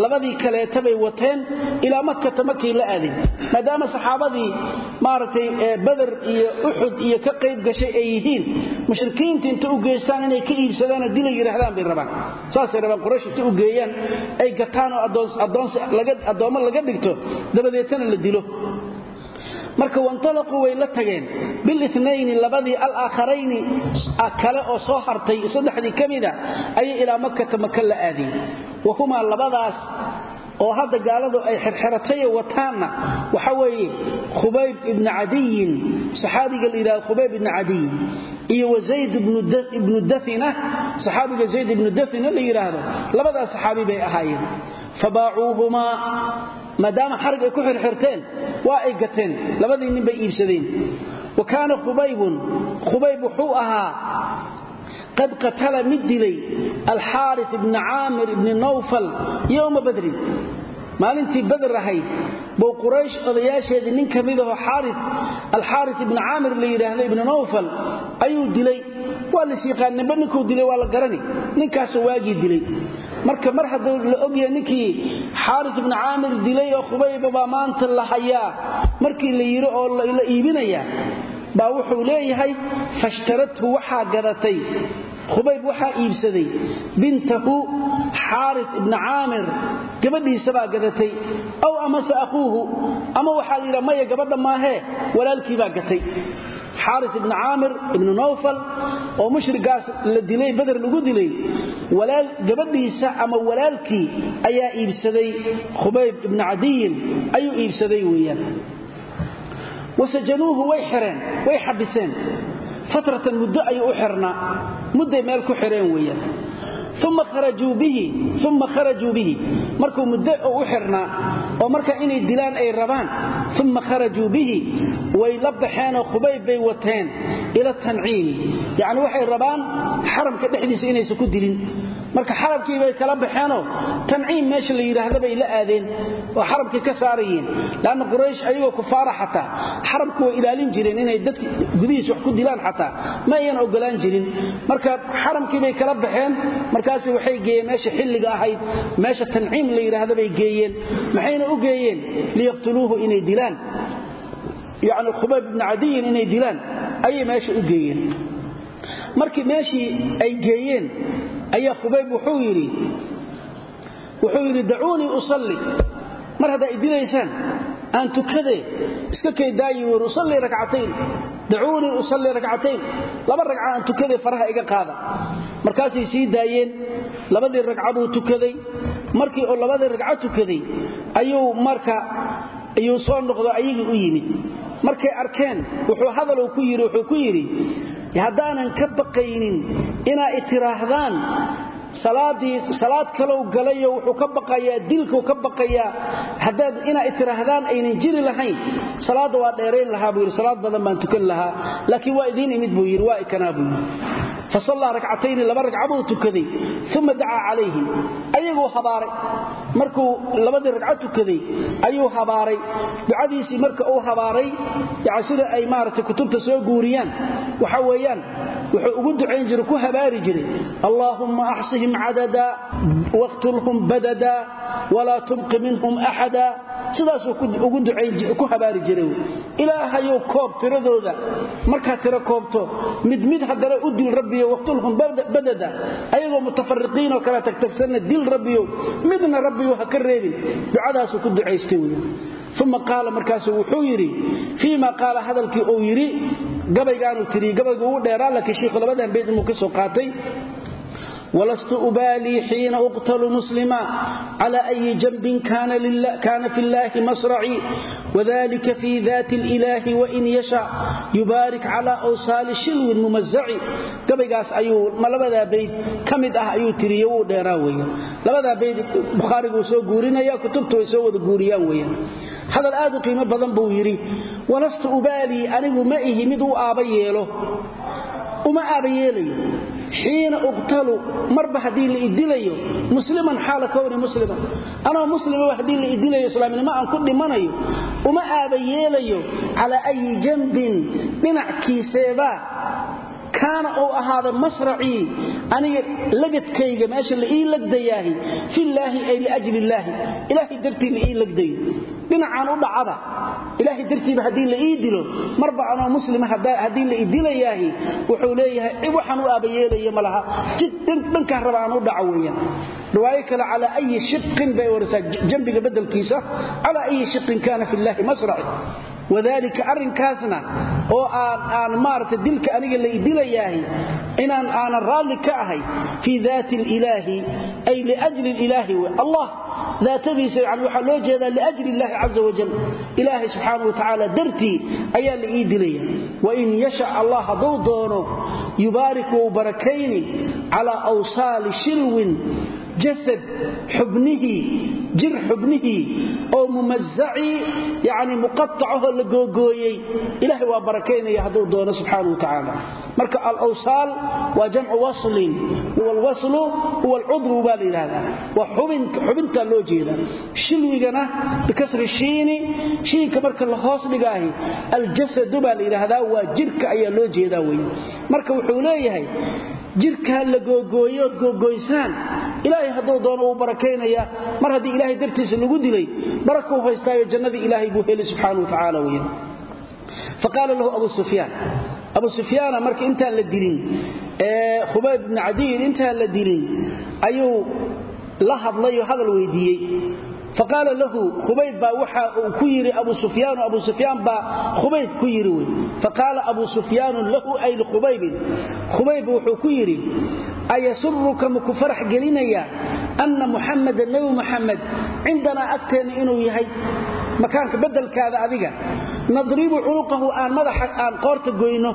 labadii kaleeta bay wateen ilaa makata makay la aadeen. Maadaama saxaabadii maaragtay bader iyo uxud iyo ka qayb gashay ay yihiin mushrikiinta inta u geystaan inay ka iibsadaanoo dila yidhaahdaan bay rabaan. Saasay rabaan quraysh inta u geeyaan ay gataan oo addoommo laga dhigto dabadeetana la dilo marka wantalaquu way la tageen. Bilinayni labadii alaaakharayni kale oo soo hartay saddexdii ka mida ayay ilaa makata maka la aadeen. Wahumaa labadaas oo hadda gaaladu ay xirxiratayo wataanna waxa weeye khubayb ibni cadiyin saxaabiga la yidhahdo khubayb ibni cadiyin iyo wa zayd ibnu dafina saxaabiga zayd ibnu dafina la yidhaahdo labadaas saxaabi bay ahaayeen. Fabaacuuhumaa maadaama xarig ay ku xirxirteen waa ay gateen. Labadii nin bay iibsadeen. Wa kaana khubaybun khubayb wuxuu ahaa qad qatala mid dilay alxaari ibni caamir ibni nawfal yowma badrin. Maalintii badr ahayd buu quraysh odayaasheedii nin ka mid aho alxaari ibni caamir la yidhaahdo ibni nawfal ayuu dilay. Waa las yaqaan nimbe ninkuu dilay waa la garani. Ninkaasoo waagii dilay marka mar hadduu la ogyahay ninkii xaari ibni caamir dilay oo khubayba baa maanta la hayaa markii la yidhi oo la iibinayaa baa wuxuu leeyahay fashtarathu waxaa gadatay. Khubayb waxaa iibsaday bintahu xaari ibni caamir gabadhiisabaa gadatay. Aw amase akhuuhu ama waxaa la yidhaha maya gabadha maahee walaalkiibaa gatay xaari ibni caamir ibni nawfal oo mushrigaas la dilay beder lagu dilay gabadhiisa ama walaalkii ayaa iibsaday khubayb ibni cadiyin ayuu iibsaday weeyaan. Wasajanuuhu way xireen way xabiseen. Fatratan muddo ayuu u xirnaa mudday meel ku xireen weeyaan uma kharajuu bihi markuu muddo u xirnaa oo marka inay dilaan ay rabaan uma kharajuu bihi way la baxeenoo khubayb bay wateen ila tanciimi yacni waxay rabaan xaramka dhexdiisa inaysan ku dilin marka xaramkii bay kala baxeenoo tanciim meesha la yidhaahda bay la aadeen oo xaramkii ka saarayeen. Leanna quraysh ayagoo kufaara xataa xaramku way ilaalin jireen inay dadka gudihiis wax ku dilaan xataa ma ayan ogolaan jirin. Marka xaramkii bay kala baxeen markaas waxay geeyeen meesha xilliga ahayd meesha tanciim la yidhaahda bay geeyeen. Maxayna u geeyeen? Liyaqtuluuhu inay dilaan. Yacni khubayb ibni cadiyin inay dilaan. Ayay meesha u geeyeen. Markii meeshii ay geeyeen ayaa khubayb wuxuu yidhi wuxuu yidhi dacuunii usalli. Mar haddaa i dilaysaan aan tukade iska kaydaayi wer usallii rakcatayn. Dacuunii usalli rakcatayn. Laba ragca aan tukade faraha iga qaada. Markaasay sii daayeen labadii ragca buu tukaday. Markii oo labadii ragco tukaday ayuu marka ayuu soo noqdo ayagii u yimid. Markay arkeen wuxuu hadaluu ku yidhi wuxuu ku yidhi haddaanan ka baqaynin inaa salaadii salaad kalow galayo wuxuu ka baqayaa dilkuu ka baqayaa. Haddaad inaa itiraahdaan aynan jiri lahayn. Salaadda waa dheerayn lahaa buu salaad badan baan tukan lahaa. Laakiin waa idiin imid buu yidhi. Waa ikanaa buu yidhi. Fasallaa rakcatayni laba ragca buu tukaday. Uma dacaa calayhim. Ayaguu habaaray. Markuu labadii ragco tukaday ayuu habaaray. Ducadiisii marka uu habaaray yani sida ay maaragtay kutubta soo guuriyaan waxa weeyaan wuxuu ugu ducayn jiray ku habaari jiray. Allaahumma axsihim cadada waqtulhum badada walaa tubqi minhum axada sidaasuu ku habaari jiray ilaahayow koob tiradooda markaad tiro koobto mid mid haddana u dil rabbiyo waqtulhum badada ayagoo mutafariqiinoo kala tagtagsanna dil rabbiyo midna rabbiyo ha ka reebin ducadaasuu ku ducaystay wey uma qaala markaasu wuxuu yidhi fii ma qaala hadalkii uu yidhi gabaygaanuu tiriy gabaygu ugu dheeraa laakiin shiikhu walastu ubaalii xiina uqtalu muslima cala ayi janbin kaana fi llahi masracii wadalika fi daati lilahi wain yasha yubaarik cala wsaali shilwin mumazaci gabaygaas ayuu labadaa bayd ka mid ah ayuu tiriye wuu dheeraa weyan labadaa bayd bukhaariguu soo guurinaya kutubtu way soo wada guuriyaan weyan hadal aad u qiimo badan buu yidhi walastu ubaalii anigu ma ihi xiina uqtalu marba haddii la idilayo musliman xaala kowni musliman. Anoo muslima haddii la idilayo islaamnimo aan ku dhimanayo uma aaba yeelayo calaa ayi janbin dhinackiiseebaa kaana uu ahaada masracii aniga lagadkayga meesha la ii lagdayaahi fillaahi ay liajli illaahi. Ilaahay dartii la ii lagdayo dhinacaan u dhacaba. Ilaahay dartiiba haddii la ii dilo marba anoo muslima haddii la idilayaahi wuxuu leeyahay waxaan u aabayeelaya ma laha. Jid dhankaan raba aan u dhaco weeyaan. Riwaayo kale calaa ayi shiqin bay warisaa jambiga bedelkiisa calaa ayi shiqin kaana fillaahi masraci wadalika arrinkaasna oo aan maarata dilka aniga la idilayaahi inaan aanan raalli ka ahay fii daati ilaahi ay liajli ilaahi allah daatadiisa yani waxaa loo jeedaa liajli illaahi caza wajal ilaahay subxaana wa tacaala dartii ayaa la ii dilaya wain yashac allah hadduu doono yubaarik wou barakayni calaa awsaali shilwin jasad xubnihii jir xubnihii oo mumazacii yani muqaacahoo la googooyey ilahay waa barakaynaya hadduu doono subxaana wa tacaala. Marka alawsaal waa jamcu waslin huwa alwaslu huwa alcudwu baa la yidhahdaa waa xubintaa loo jeeda. Shilwigana bikasri shiini shiinka marka la hoos dhigaahi aljasadu baa la yidhaahdaa ilaahay hadduu doono wuu barakaynayaa mar haddii ilaahay dartiisa lagu dilay barakuu haystaayo jannadii ilaahay buu heli subxaana wa tacaala weyan faqaala lahu abu sufyaan abu sufyaana marka intaan la dilin khubayb bni cadiyin intaan la dilin ayuu la hadlayoo hadal weydiiyey faqaala lahu khubayb baa waxa uu ku yidhi abu sufyaanu abu sufyaan baa khubayb ku yidhi wey faqaala abu sufyaanu lahu ay likhubaybin khubayb wuxuu ku yidhi ayasuruka maku farax gelinayaa anna muxamadan nebi muxamed cindanaa agteenna inuu yahay? Makaanka bedelkaada adiga nadribu cunuqahu aan madaxa aan qoorta goyno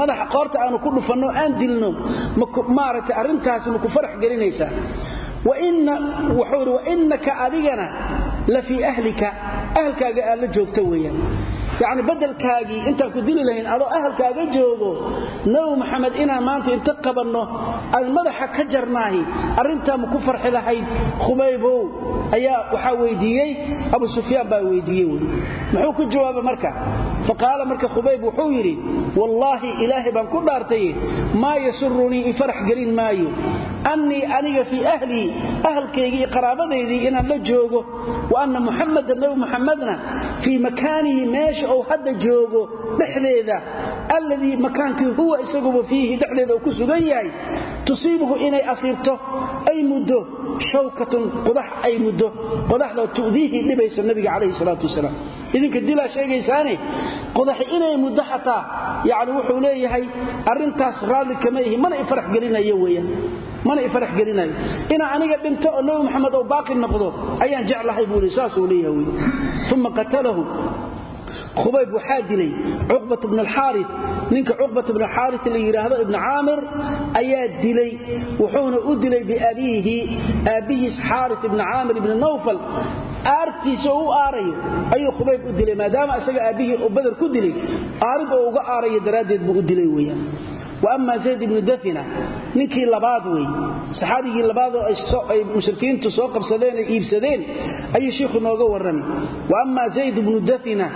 madaxa qoorta aanu ku dhufanno aan dilno maaragtay arrintaasi maku wuxuu idhi wainaka adigana la fii ahlika ahalkaaga aad la joogta weeyaan. Yacni bedelkaagii intaan ku dili lahayn adoo ahalkaaga joogo nabi maxamed inaan maanta inta qabanno aan madaxa ka jarnaahi arrintaa ma ku farxi lahayd ayaa waxaa weydiiyey abu sufyaan baa weydiiyey wy muxuu ku jawaaba marka? Faqaala marka khubayb wuxuu yidhi wallaahi ilaahay baan ku dhaartaye maa yasurunii i farax gelin maayo annii aniga fii ahlii ahalkaygii iyo qaraabadaydii inaan la joogo wa anna muxamadan nabi muxamedna fii makaanihi meesha uu hadda joogo dhexdeeda alladii makaankii huwa isaguba fiihi dhexdeeda uu ku sugan yahay tusiibuhu inay asiibto ay muddo shawkatun qudax ay muddo qodaxda tu'diihi dhibaysa nabiga calayhi salaatu wasalaam idinka dilaa sheegaysaane qodaxi inay muddo xataa yani wuxuu leeyahay arrintaas raalli kama ihi mana i farax weeyaan mana i farax gelinayo. Inaa aniga dhinto oo nebi moxamed oo baaqi noqdo ayaan jeclahay buu li saasuu leeyahay wey uma qatalahu. Khubayb waxaa dilay cuqbat bn alxaari ninka cuqbat bn alxaari la yidhaahdo ibni caamir ayaa dilay. Wuxuuna u dilay biabiihi aabbihiis xaari ibni caamir ibni nawfal. Aartiisa oo u aarayo khubayb u dilay maadaama isaga aabbihii oo bader ku dilay aarid oo uga aarayo daraaddeed buu u dilay weeyaan waama zayd ibnu dafina ninkii labaad wey saxaabigii labaadoo ay mushrikiintu soo qabsadeen ay iibsadeen ayuu shiikhu nooga warrami waama zayd ibnu dafina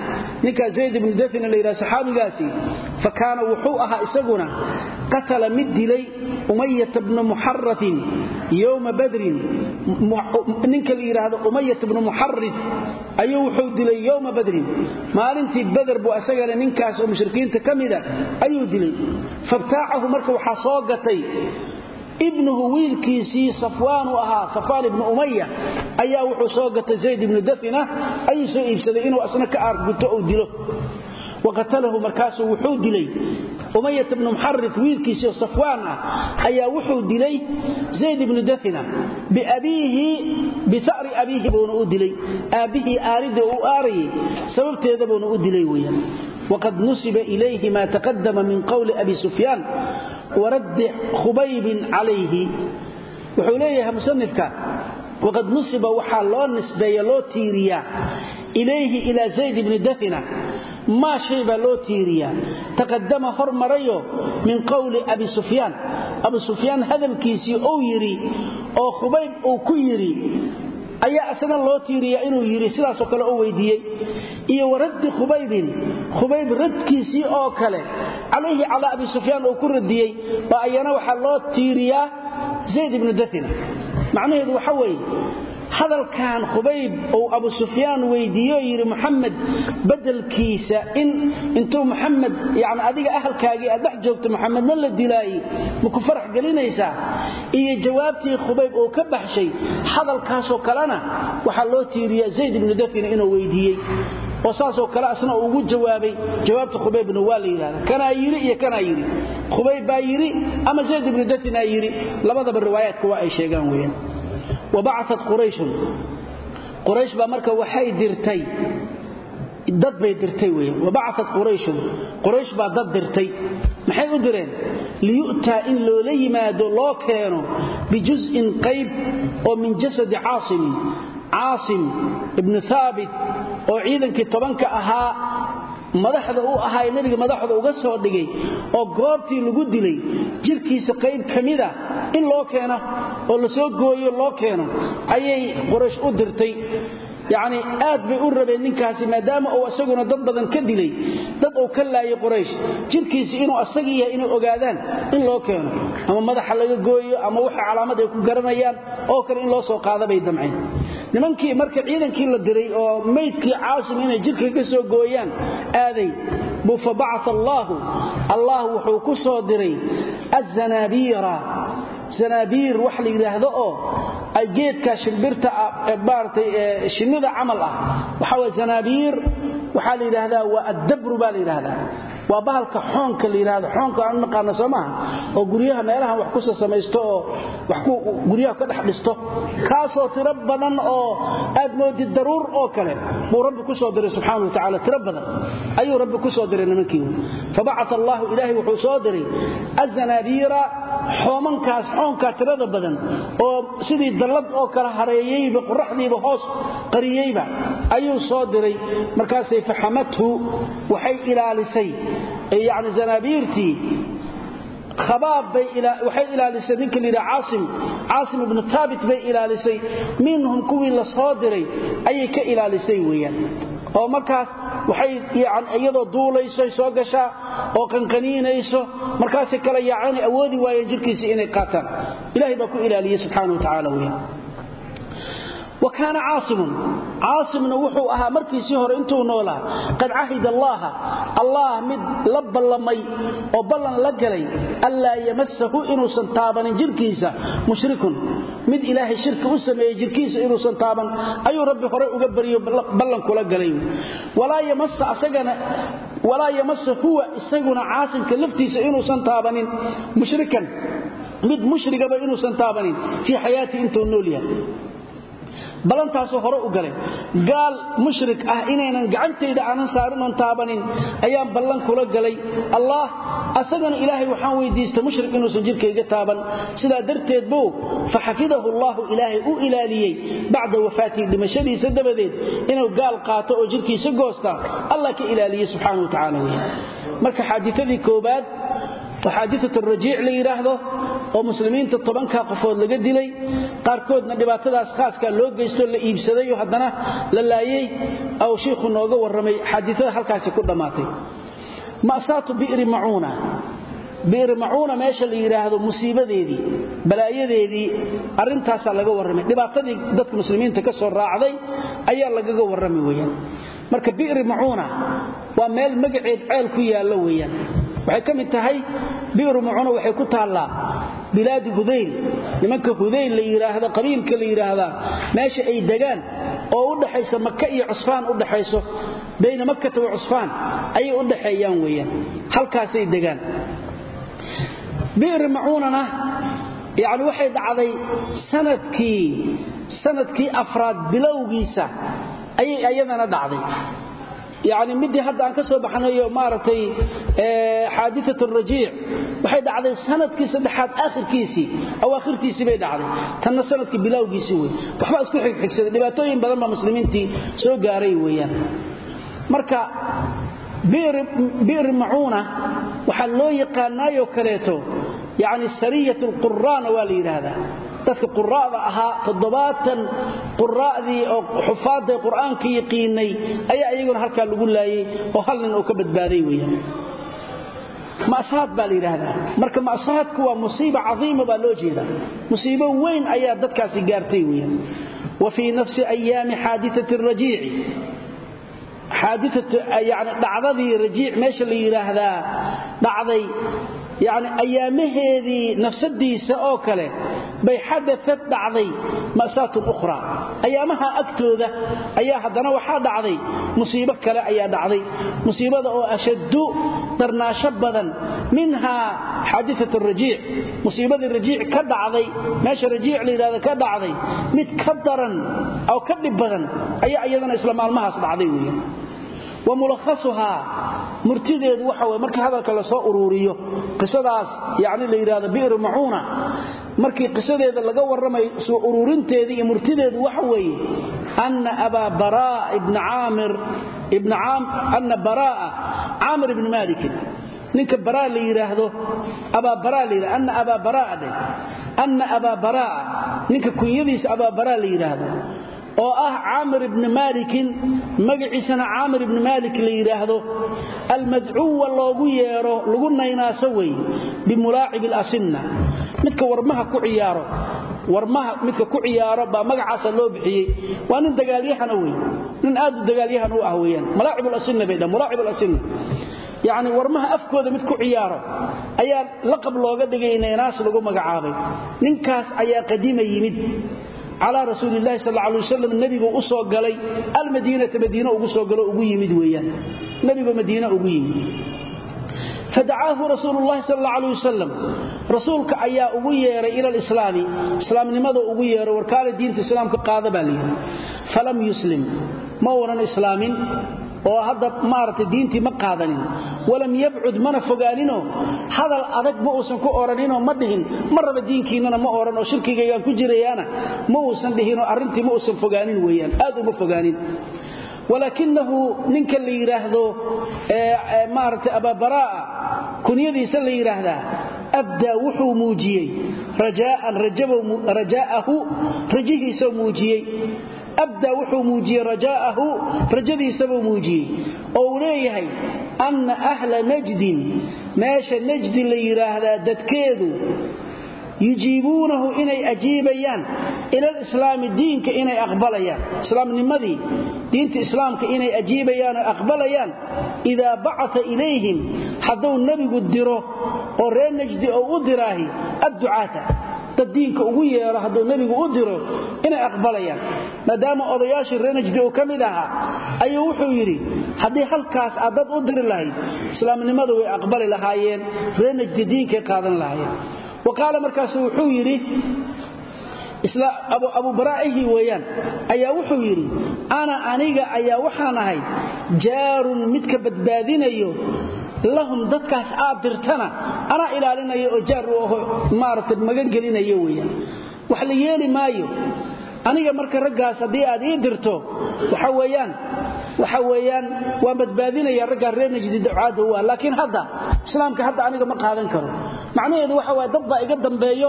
ninkaa zayd ibnu dafina la yidhaha saxaabigaasi fa kaana wuxuu ahaa isaguna qatala mid dilay umayata bna muxaratin yowma badrin. Ninka la yidhaahdo umayat bnu muxarid ayuu wuxuu dilay yowma badrin. Maalintii bader buu isagale ninkaas oo mushrikiinta ka mida ayuu dilay fabtaacahu marka waxaa soo gatay ibnuhu wiilkiisii safwaanu ahaa safwaan ibnu umaya ayaa wuxuu soo gatay zayd ibnu dafina ayuu soo iibsaday inuu asna ka aarguto ou dilo. Waqatalahu markaasuu wuxuu dilay. Umayat bnu muxarid wiilkiisii oo safwaan ah ayaa wuxuu dilay zayd ibnu dafina biabiihi biari abiihi buuna u dilay. Aabbihii aaridda uu aarayay sababteeda buuna u dilay weyaan wqad nusiba ilayhi ma taqadama min qowli abi sufyaan waraddi khubaybin calayhi wuxuu leeyahay musanifka waqad nusiba waxaa loo nisbeeya loo tiiriyaa ilayhi ilaa zayd ibni dafina maa shay baa loo tiiriyaa taqadama hormarayo min qowli abi sufyaan abu sufyaan hadalkiisii uu yidhi oo khubayb uu ku yidhi ayaa isna loo tiiriyaa inuu yidhi sidaasoo kale u weydiiyey iyo waraddi khubaybin. Khubayb radkiisii oo kale calayhi calaa abi sufyaan uu ku radiyey baa ayana waxaa loo tiiriyaa zayd ibnu dathina. Macnaheedu waxa weeye hadalkan khubayb uu abu sufyaan weydiiyo yidhi muxamed bedelkiisa in intuu muxamed yani adiga ahalkaagii aad dhex joogto muxamedna la dilaayey maku farax gelinaysaa? Iyo jawaabtii khubayb uu ka baxshay hadalkaasoo kalena waxaa loo tiiriyaa zayd ibnu dafina inuu weydiiyey. Oo saasoo kale asna ugu jawaabay jawaabta khubaybna waa la yidhahda kanaa yidhi iyo kanaa yidhi. Khubayb baa yidhi ama zayd ibnu dafinaa yidhi. Labadaba riwaayaadka waa ay wabacaat qurayshun quraysh baa marka waxay dirtay dad bay dirtay weyan wabacaat qurayshun quraysh baa dad dirtay maxay u direen liyu'taa in loola yimaado loo keeno bijuz'in qayb oo min jasadi caasimin caasim ibnu haabit oo ciidankii tobanka ahaa madaxda u ahaa nebiga madaxda uga soo dhigay oo goobtii lagu dilay jirkiisa qayb ka mida in loo keeno oo la soo gooyo loo keeno ayay quraysh u dirtay yacni aad bay u rabeen ninkaasi maadaama uu isaguna dad badan ka dilay dad uu ka laayay quraysh jirkiisi inuu asagii yahay inay ogaadaan in loo keeno ama madaxa laga gooyo ama waxa calaamad ay ku garanayaan oo kale in loo soo qaada bay damceen. Nimankii marka ciidankii la diray oo maydkii caasim inay jirka ka soo gooyaan aaday buu fa bacaa allaahu allah wuxuu ku soo diray azanaabiira zanaabiir wax la yidhaahdo oo ay geedka shimbirta maaratay shinnida camal ah. Waxaa way zanaabiir waxaa la yidhaahdaa waa addabru baa la yidhaahdaa. Waa bahalka xoonka la yidhahdo xoonka aan u naqaana soo oo guryaha meelahan wax ku soo samaysto oo guryaha ka dhex dhisto. Kaasoo tiro badan oo aad moodid daruur oo kale. Buu rabbi ku soo diray subxaana wa tacala tiro ayuu rabbi ku soo diray nimankii. Fabacaa allaahu ilaahay wuxuu soo diray azanaabiira xoomankaas xoonkaa tirada badan oo sidii dallad oo kale hareeyeyba qoraxdiiba hoos qariyeyba ayuu soo diray. Markaasay faxamathu waxay ilaalisay. Yani zanaabiirtii khabaab bay waxay ilaalisay ninka la yidhaha caasim caasim ibnu haabit bay ilaalisay minhum kuwii la soo diray ayay ka ilaalisay weeyaan. Oo markaas waxay iyadoo duulayso soo gashaa oo qanqaniinayso markaasay kala yaacana awoodi waayeen jirkiisii inay qaataan. Ilahay baa ku ilaaliyey subxaana wa tacaala weyaan wa kaana caasimun. Caasimna wuxuu ahaa markiisii hore intuu noolaa qad cahid allaaha. Allah mid la ballamay oo ballan la galay. Anlaa yamasahu inuusan taabanin jirkiisa. Mushrikun mid ilaahay shirki u sameeyey jirkiisa inuusan taaban. Ayuu rabbi hore uga baryo ballan kula galay walaa yamasa huwa isaguna caasimka laftiisa inuusan taabanin. Mushrikan mid mushrigaba inuusan taabanin. Fii xayaatii intuu nool yahay ballantaasuu hore u galay. Gaal mushrik ah inaynan gacantayda aanan saarinon taabanin ayaan ballan kula galay. Allah asagana ilaahay waxaan weydiista mushrik inuusan jirkayga taaban. Sidaa darteed buu fa xafidahu allaahu ilaahay u ilaaliyey bacda wafaatihi dhimashadiisa dabadeed inuu gaal qaato oo jirkiisa goosta. Allah ka ilaaliyey subxaana wa tacaala. Wey marka xaadiadii koobaad waa xaadiat rajiic la yidhaahdo oo muslimiinta tobankaa qofood laga dilay. Qaarkoodna dhibaatadaas khaaskaa loo geystoo la iibsadayo haddana la laayey ou shiikhu nooga warramay. Xaadiiada halkaasi ku dhammaatay ma'saatu bi'ri macuuna. Bi'ri macuuna meesha la yidhaahdo musiibadeedii balaayadeedii arrintaasaa laga warramay. Dhibaatadii dadka muslimiinta ka soo raacday ayaa lagaga warrami weyaan marka bi'ri macuuna waa meel magaceed ceel ku yaallo weeyaan waxay ka mid tahay bi'ru macuuna waxay ku taallaa bilaadi hudayl nimanka hudayl la yidhaahdo qabiilka la yidhaahdaa meesha ay degaan oo u dhaxaysa maka iyo cusfaan u dhaxayso bayna makkata wa cusfaan ayay u dhaxeeyaan weeyaan. Halkaasay degaan. Bi'ri macuunana yacni waxay dhacday sannadkii sannadkii afraad bilowgiisa ayay ayadana dhacday yani midii hadda aan ka soo baxnayo maaragtay xaadiat rajiic waxay dhacday sannadkii saddexaad aakhirkiisii awaakhirtiisii bay dhacday. Tanna sannadkii bilowgiisii wey waxba isku xigxigsaday dhibaatooyin badan baa muslimiintii soo gaaray weeyaan. Marka bi'ri macuuna waxaa loo yaqaanaayoo kaleeto yacni sariyat alquraana waa la yidhaahdaa dadka quraa'da ahaa toddobaatan quraa'dii oo xufaadday qur'aanka yaqiinay ayaa iyaguna halkaa lagu laayay oo hal nin uu ka badbaaday weeyaan. Ma'saad baa la yidhaahdaa. Marka ma'saadku waa musiiba cadiima baa loo jeedaa. Musiibo weyn ayaa dadkaasi gaartay weeyaan. Wa fii nafsi ayaami xaadiati rajiici. Yani dhacdadii rajiic meesha la yidhaahdaa dhacday yani ayaamaheedii nafsadiisa oo kale bay xadaad dhacday ma'saatun ukhra ayaamaha agtooda ayaa haddana waxaa dhacday musiibo kale ayaa dhacday. Musiibada oo ashaddu darnaasho badan minhaa xaadiat rajiic. Musiibadii rajiic ka dhacday meesha rajiic la yidhahda ka dhacday mid ka daran oo ka dhib badan ayaa iyadana isla dhacday weya wa mulakhasuhaa murtideedu waxa markii hadalka la soo uruuriyo qisadaas yani la yidhahdo bi'ru macuuna markii qisadeeda laga warramayo soo uruurinteeda iyo murtideedu waxa weeye anna abaa baraa ibna caamir ana baraa'a caamir ibni maalikin ninka baraa la yidhaahdo abaa baraa la yidhahdo anna abaa baraa dheh anna abaa ninka kunyadiisa abaa baraa la yidhaahdo oo ah caamir ibni maalikin magaciisana caamir ibni maalik la yidhaahdo almadcuwa loogu yeero lagu naynaaso weeye bimulaacib alasinna. Midka warmaha ku ciyaaro warmaha midka ku ciyaaro baa magacaasa loo bixiyey. Waa nin dagaalyahana wey nin aad u dagaalyahan u ah weyaan malaacib alasinna bay dha malaacib alasinna. Yacni warmaha afkooda mid ku ciyaaro ayaa laqab looga dhigay naynaas lagu magacaabay. Ninkaas ayaa qadiima yimid calaa rasuulilahi sal alay wasalam nebigu u soo galay almadiinata madiina ugu soo galo ugu yimid weeyaan. Nebigu madiina ugu yimid. Fadacaahu rasuulu llahi sal alla alay wasalam rasuulka ayaa ugu yeeray ila alislaami. Islaamnimada ugu yeeray warkaale diinta islaamka qaada baa layidhi falam yuslim. Ma uunan islaamin oo hadda maaragtay diintii ma qaadanin walam yabcud mana fogaaninoo hadal adag ma uusan ku odhaninoo ma dhihin ma raba diinkiinnana ma odhan oo shirkigaygaan ku jirayaana ma uusan dhihinoo arrintii ma uusan fogaanin weeyaan aad uma fogaanin. Walaakinahu ninka la yidhaahdo maaragtay abaabaraa'a kunyadiisa la yidhaahdaa abdaa wuxuu muujiyey rajaa'an rajaa'ahu rajihiisoo muujiyey abdaa wuxuu muujiyey rajaa'ahu rajadiisabuu muujiyey oo uu leeyahay anna ahla najdin meesha najdi la yidhaahdaa dadkeedu yujiibuunahu inay ajiibayaan ilalislaami diinka inay aqbalayaan islaamnimadii diinta islaamka inay ajiibayaan oo aqbalayaan idaa bacata ilayhim hadduu nebigu diro oo reer najdi oo u diraahi adducaata dad diinka ugu yeero hadduu nebigu u diro inay aqbalayaan. Maadaama odayaashii reer najdi uu ka mid ahaa ayuu wuxuu yidhi haddii halkaas aad dad u diri lahayd islaamnimadu way aqbali lahaayeen reer najdi diinkay qaadan lahaayeen. Wa qaala markaasu wuxuu yidhi abubaraa'ihi weeyaan ayaa wuxuu yidhi ana aniga ayaa waxaan ahay jaarun midka badbaadinayo lahum dadkaas aad dirtana anaa ilaalinayo oo jaar u aho maaragtay magan gelinayo weeyaan. Wax la yeeli maayo. Aniga marka raggaas haddii aad ii dirto waxa weeyaan waxa weeyaan waan badbaadinaya raggaa reer najdi ducaadda u laakiin hadda islaamka hadda aniga ma qaadan karo. Macnaheedu waxa waye dad iga dambeeyo.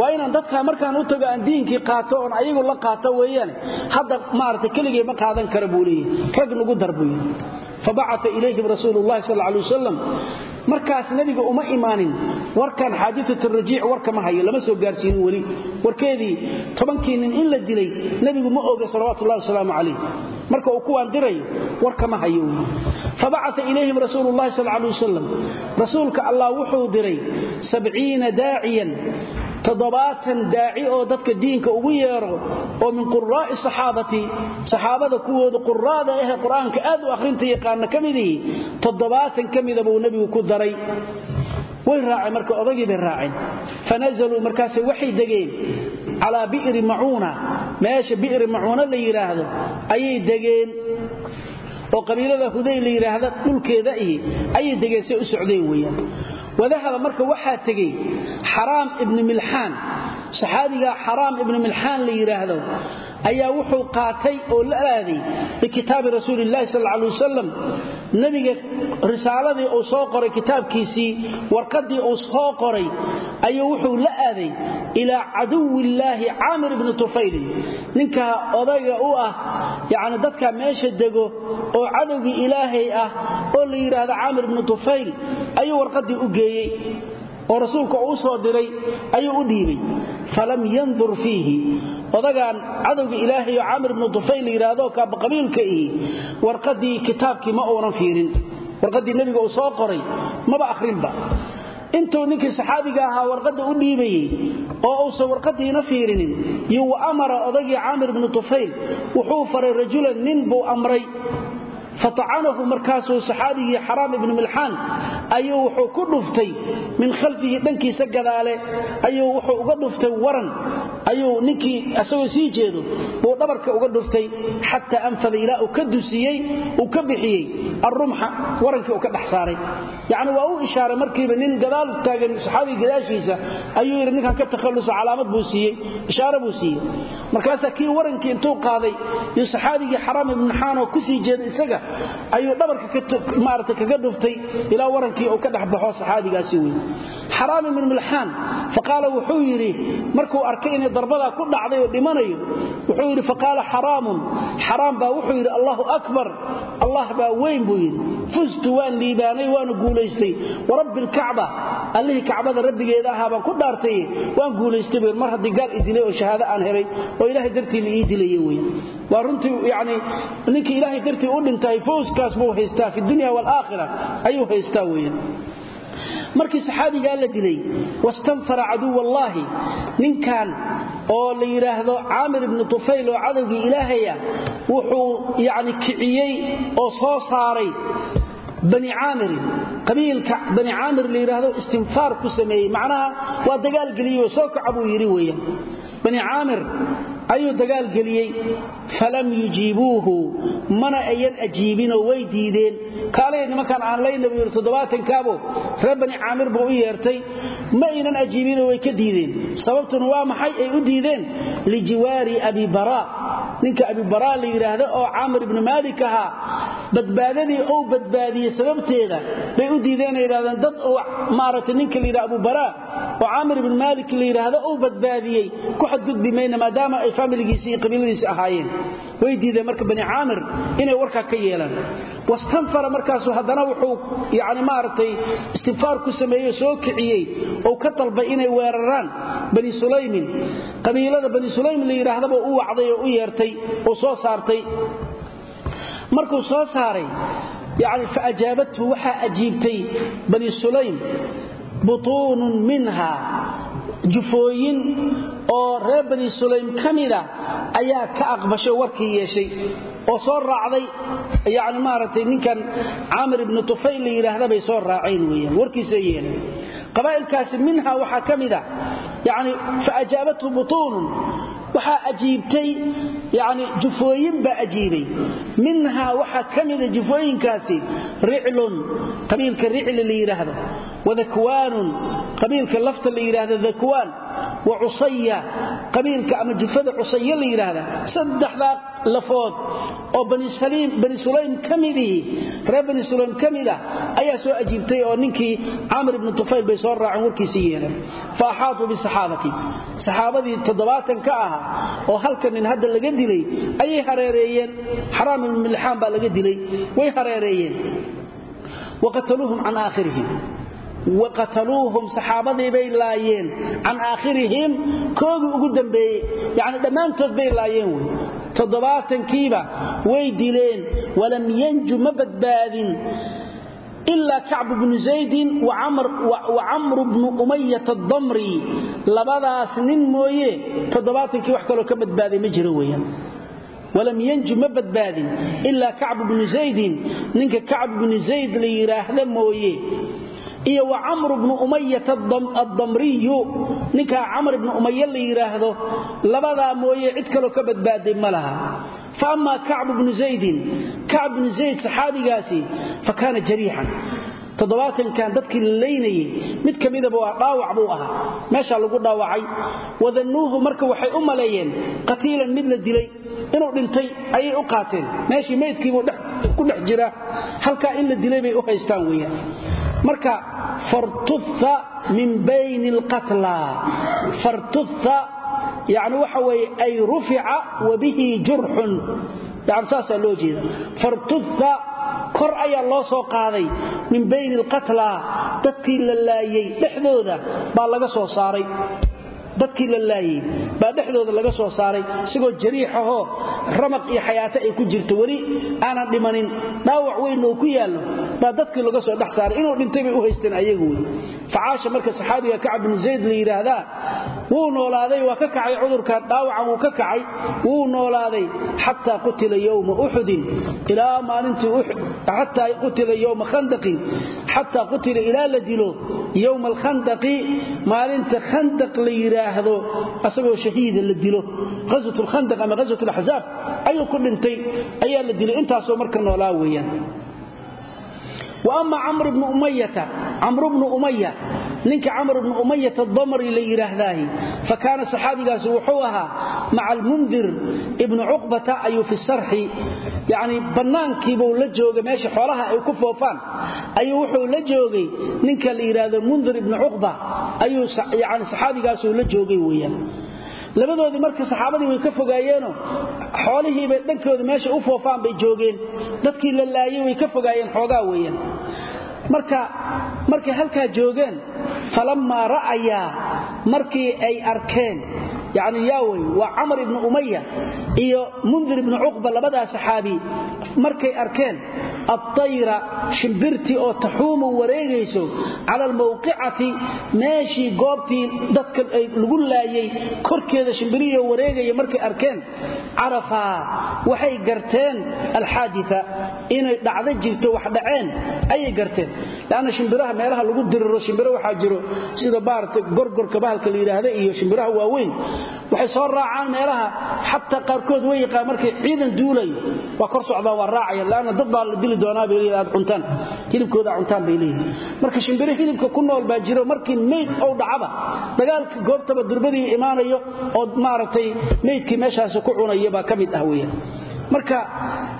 Waa inaan dadkaa markaan u tago aan diinkii qaato oon ayagu la qaato weeyaane hadda maaragtay keligay ma qaadan kara buu leeyahy rag nagu dar fabacaa ilayhim rasuulu llahi sal alay wasalam markaas nebiga uma imaanin warkan xaadiat rajiic warkama hayo lama soo gaarsiinin weli warkeedii tobankii nin in la dilay nebigu ma oga salawatullahi wasalaamu calayh marka uu kuwaan dirayo warkama hayo fabacaa ilayhim rasuulu llahi sal alay wasalam rasuulka allah wuxuu diray sabciina daaciyan toddobaatan daaci oo dadka diinka ugu yeero oo min quraa'i saxaabati saxaabada kuwooda quraada ahe qur'aanka aad u akhrinta yaqaana ka midihi toddobaatan ka mida buu nebigu ku daray. Way raaceen marka odagii bay raaceen. Fanazaluu markaase waxay degeen calaa bi'ri macuuna. Meesha bi'ri macuuna la yidhaahdo ayay degeen. Oo qabiilada huday la dhulkeeda ihi ayay u socdeen weeyaan wadahaba marka waxaa tegey xaraam ibni milxaan. Saxaabigaa xaraam ibni milxaan la yidhaahdo ayaa wuxuu qaatay oo la aaday bikitaabi rasuulillahi sal alay wasalam nebiga risaaladii uu soo qoray kitaabkiisii warqadii uu soo qoray ayuu wuxuu la aaday ilaa caduwillaahi caamir ibni tufaylin ninkaa odayga u ah yacni dadka meesha dego oo cadowgii ilaahay ah oo la yidhaahdo caamir ibni tufayl ayuu warqadii u geeyey oo rasuulka uu soo diray ayuu u dhiibay. Falam yandur fiihi. Odagaan cadowga ilaahay oo caamir ibnu tufayl la yidhaahdo kaaba qabiilka ihi warqadii kitaabkii ma uunan fiirin warqadii nebiga uu soo qoray maba akhrinba. Intuu ninkii saxaabiga ahaa warqadda u dhiibayey oo uusan warqadiina fiirinin yo wa amara odagii caamir ibnu tufayl wuxuu faray rajulan nin buu amray fatacanahu markaasuu saxaabigii xaraam ibnu milxaan ayuu wuxuu ku dhuftay min khalfihi dhankiisa gadaale ayuu wuxuu uga dhuftay waran ayuu ninkii asagoo sii jeedo buu dhabarka uga dhuftay xataa anfada ilaa uu ka dusiyey uu ka bixiyey arrumxa warankii uu ka dhex saaray. Yacni waa u ishaaray markiiba nin gadaal taagan saxaabiga gadaashiisa ayuu yidhi ninkan ka takhallusa calaamad buu siiyey ishaare buu siiyey. Markaasaa kii warankii intuu qaaday isaga ayuu dhabarka maarata kaga dhuftay ilaa warankii uu ka dhex baxo saxaabigaasi wey xaraam ibnu milxaan faqaala wuxuu yidhi markuu arkay inay darbadaa ku dhacday oo dhimanayo wuxuu yidhi faqaala xaraamun. Xaraam baa wuxuu yidhi allahu akbar allah baa weyn buu yidhi fustu waan liibaanay waanu guulaystay. Warabbi lkacba allihii kacbada rabbigeeda ahaa baan ku dhaartay. Waan guulaystay mar haddii gaal i dilay oo shahaado aan helay oo ilaahay dartii ii dilaya wey. Waa runtii yani ninkii ilaahay dartii u dhintay fawskaas buu haystaa fi dunya waalaakhira ayuu haystaa weyan markii saxaabigaa la dilay wastanfara caduwallaahi ninkan oo la yidhaahdo caamir ibnu tufayl oo cadowgii ilaahaya wuxuu yani kiciyey oo soo saaray bani caamirin qabiilka bani caamir la yidhaahdo istinfaar ku sameeyey. Macnaha waa dagaalgeliyey oo soo kaca buu yidhi weyan bani caamir ayuu dagaalgeliyey falam yujiibuuhu mana ayan ajiibinoo way diideen. Kaalay nimankaan aan layna buu yidhi toddobaatankaabo reer bani caamir buu u yeertay ma aynan ajiibinoo way ka diideen. Sababtuna waa maxay? Ay u diideen. Lijiwaari abi baraa. Ninka abi baraa la yidhaahdo oo caamir ibnu maalik ahaa badbaadadii ou badbaadiyey sababteeda bay u diideenay yidhahdeen dad oo maaragtay ninka la yidhaha abu baraa oo caamir ibnu maalik la yidhaahdo ou badbaadiyey ku xadgudbi mayna maadaama ay faamiligiisi iyo qabiiladiisi ahaayeen. Way diideen marka bani caamir inay warkaa ka yeelaan. Wastanfara markaasu haddana wuxuu yani maaragtay istinfaar ku sameeyey soo kiciyey ou ka dalbay inay weeraraan bani sulaymin. Qabiilada bani sulaym la yidhaahdaba u wacday oo u yeertay oo soo saartay. Markuu soo saaray yani fa ajaabathu waxaa ajiibtay bani sulaym butuunun minha jufooyin oo reer bani sulaym ka mida ayaa ka aqbashay warkii yeeshay oo soo raacday. Yani maaragtay ninkan caamir ibnu tufayl la yidhaahda bay soo raaceen weeyaan warkiisay yeeleen qabaa'ilkaasi minha waxaa ka mida yani fa ajaabathu butuunun waxaa ajiibtay yani jufooyin baa ajiibay. Minhaa waxaa ka mida jufooyinkaasi riclun qabiilka ricli la yidhaahdo wadakwaanun qabiilka lafta la yidhaahdo dakwaan wa cusaya qabiilka ama jufada cusaya la yidhaahda saddexdaa lafood oo bani sulaym ka midihi reer bani sulaym ka mid ah ayaa soo ajiibtay oo ninkii caamir ibnu tufayl bay soo raaceen warkiisii yeeleen fa axaatuu bisaxaabati saxaabadii toddobaatan ka ahaa oo halka nin hadda laga dilay ayay hareereeyeen xaraam ibnu milxaan baa laga waqataluuhum saxaabadii bay laayeen can aakhirihim koodii ugu dambeeyey yani dhammaantood bay laayeen wey toddobaatankiiba way dileen walam yanju ma badbaadin ilaa kacbu bnu zaydin wa camru bnu umayata adamri labadaas nin mooye toddobaatankii wax kaloo ka badbaaday ma jiro weyaan walam yanju ma badbaadin ilaa kacbu bnu zaydin ninka kacb bnu zayd la yidhaahda mooye iyo wa camru bnu umayata addamriyu. Ninkaa camr ibnu umaya la yidhaahdo labadaa mooye cid kaloo ka badbaaday ma laha. Fa amaa kacbu bnu zaydin kacb bnu zayd saxaabigaasi fa kaana jariixan. Toddobaatankan dadkii la mid ka midaba waa dhaawac buu ahaa. Meeshaa lagu dhaawacay. Wadannuuhu marka waxay u maleeyeen qatiilan mid la dilay inuu dhintay ayay u qaateen. Meeshii maydkiibuu ku dhex jira halkaa in la dilay bay u haystaan weeyaan marka fartuha min bayni alqatla. Fartuha yani waxa weeye ay rufica wa bihi jurxun. Yani saasaa loo jeeda fartuha kor ayaa loo soo qaaday min bayni alqatla. Dadkii la laayey dhexdooda baa laga soo saaray dadkii la laayey baa dhexdooda laga soo saaray isagoo jariixahoo ramaq iyo xayaato ay ku jirto. Weli aanan dhimanin dhaawac weyn oo ku yaallo baa dadkii laga soo dhex saaray. Inuu dhintay bay u haysteen ayagu wey facaasha marka saxaabiga kacab bin zayd la yidhaahdaa wuu noolaaday waa ka kacay cudurkan dhaawacan wuu ka kacay wuu noolaaday xataa qutila yowma uxudin ilaa maalintii xataa qutila yowma khandaqin xataa qutila ilaa la dilo yowma alkhandaqi maalinta khandaq la yidhaahdo asagoo shahiida la dilo. Ghaswat lkhandaq ama ghaswat laxzaab ayuu ku dhintay ayaa la dilay. Intaasoo marka noolaa weeyaan. Ama camr bnu camru bnu umaya ninka camr bnu umayata damri la yidhaahdaahi fa kaana saxaabigaasi wuxuu ahaa maca almundir ibnu cuqbata ayuu fi sarxi yani bannaankiibuu la joogay meesha xoolaha ay ku foofaan ayuu wuxuu la joogay. Ninka la yidhaahdo mundir ibnu cuqba ayuu yani saxaabigaasuu la joogay weeyaan. Labadoodii marka saxaabadii way ka fogaayeenoo xoolihiibay dhankooda meesha u foofaan bay joogeen. Dadkii la laayay way ka fogaayeen xoogaa weeyaan marka markay halkaa joogeen falammaa ra'ayaa markii ay arkeen yacni yaa wey waa camar ibnu umaya iyo mundir ibnu cuqba labadaa saxaabi markay arkeen attayra shimbirtii oo taxuumu wareegayso cala almawqicati meeshii goobtii dadka lagu laayay korkeeda shimbirihiioo wareegaya markay arkeen carafaa waxay garteen alxaadia inay dhacdo jirto wax dhaceen ayay garteen lanna shimbiraha meelaha lagu diriro shimbiro waxaa jiro sida maarata gorgorka bahalka la yidhaahda iyo shimbiraha waaweyn waxay soo raacaan meelaha xataa qaarkood way yaqaan markay ciidan duulayo waa kor socdaan la dili doonaa bay leeyihiin aad cuntaan. Hilibkooda cuntaan bay leeyihiin. Marka shimbiro hilibka ku nool baa jiro markii meyd ou dhacaba dagaalka goobtaba durbadii imaanayo oo maaragtay meydkii meeshaasi ku cunaya baa ka mid ah weeyaan. Marka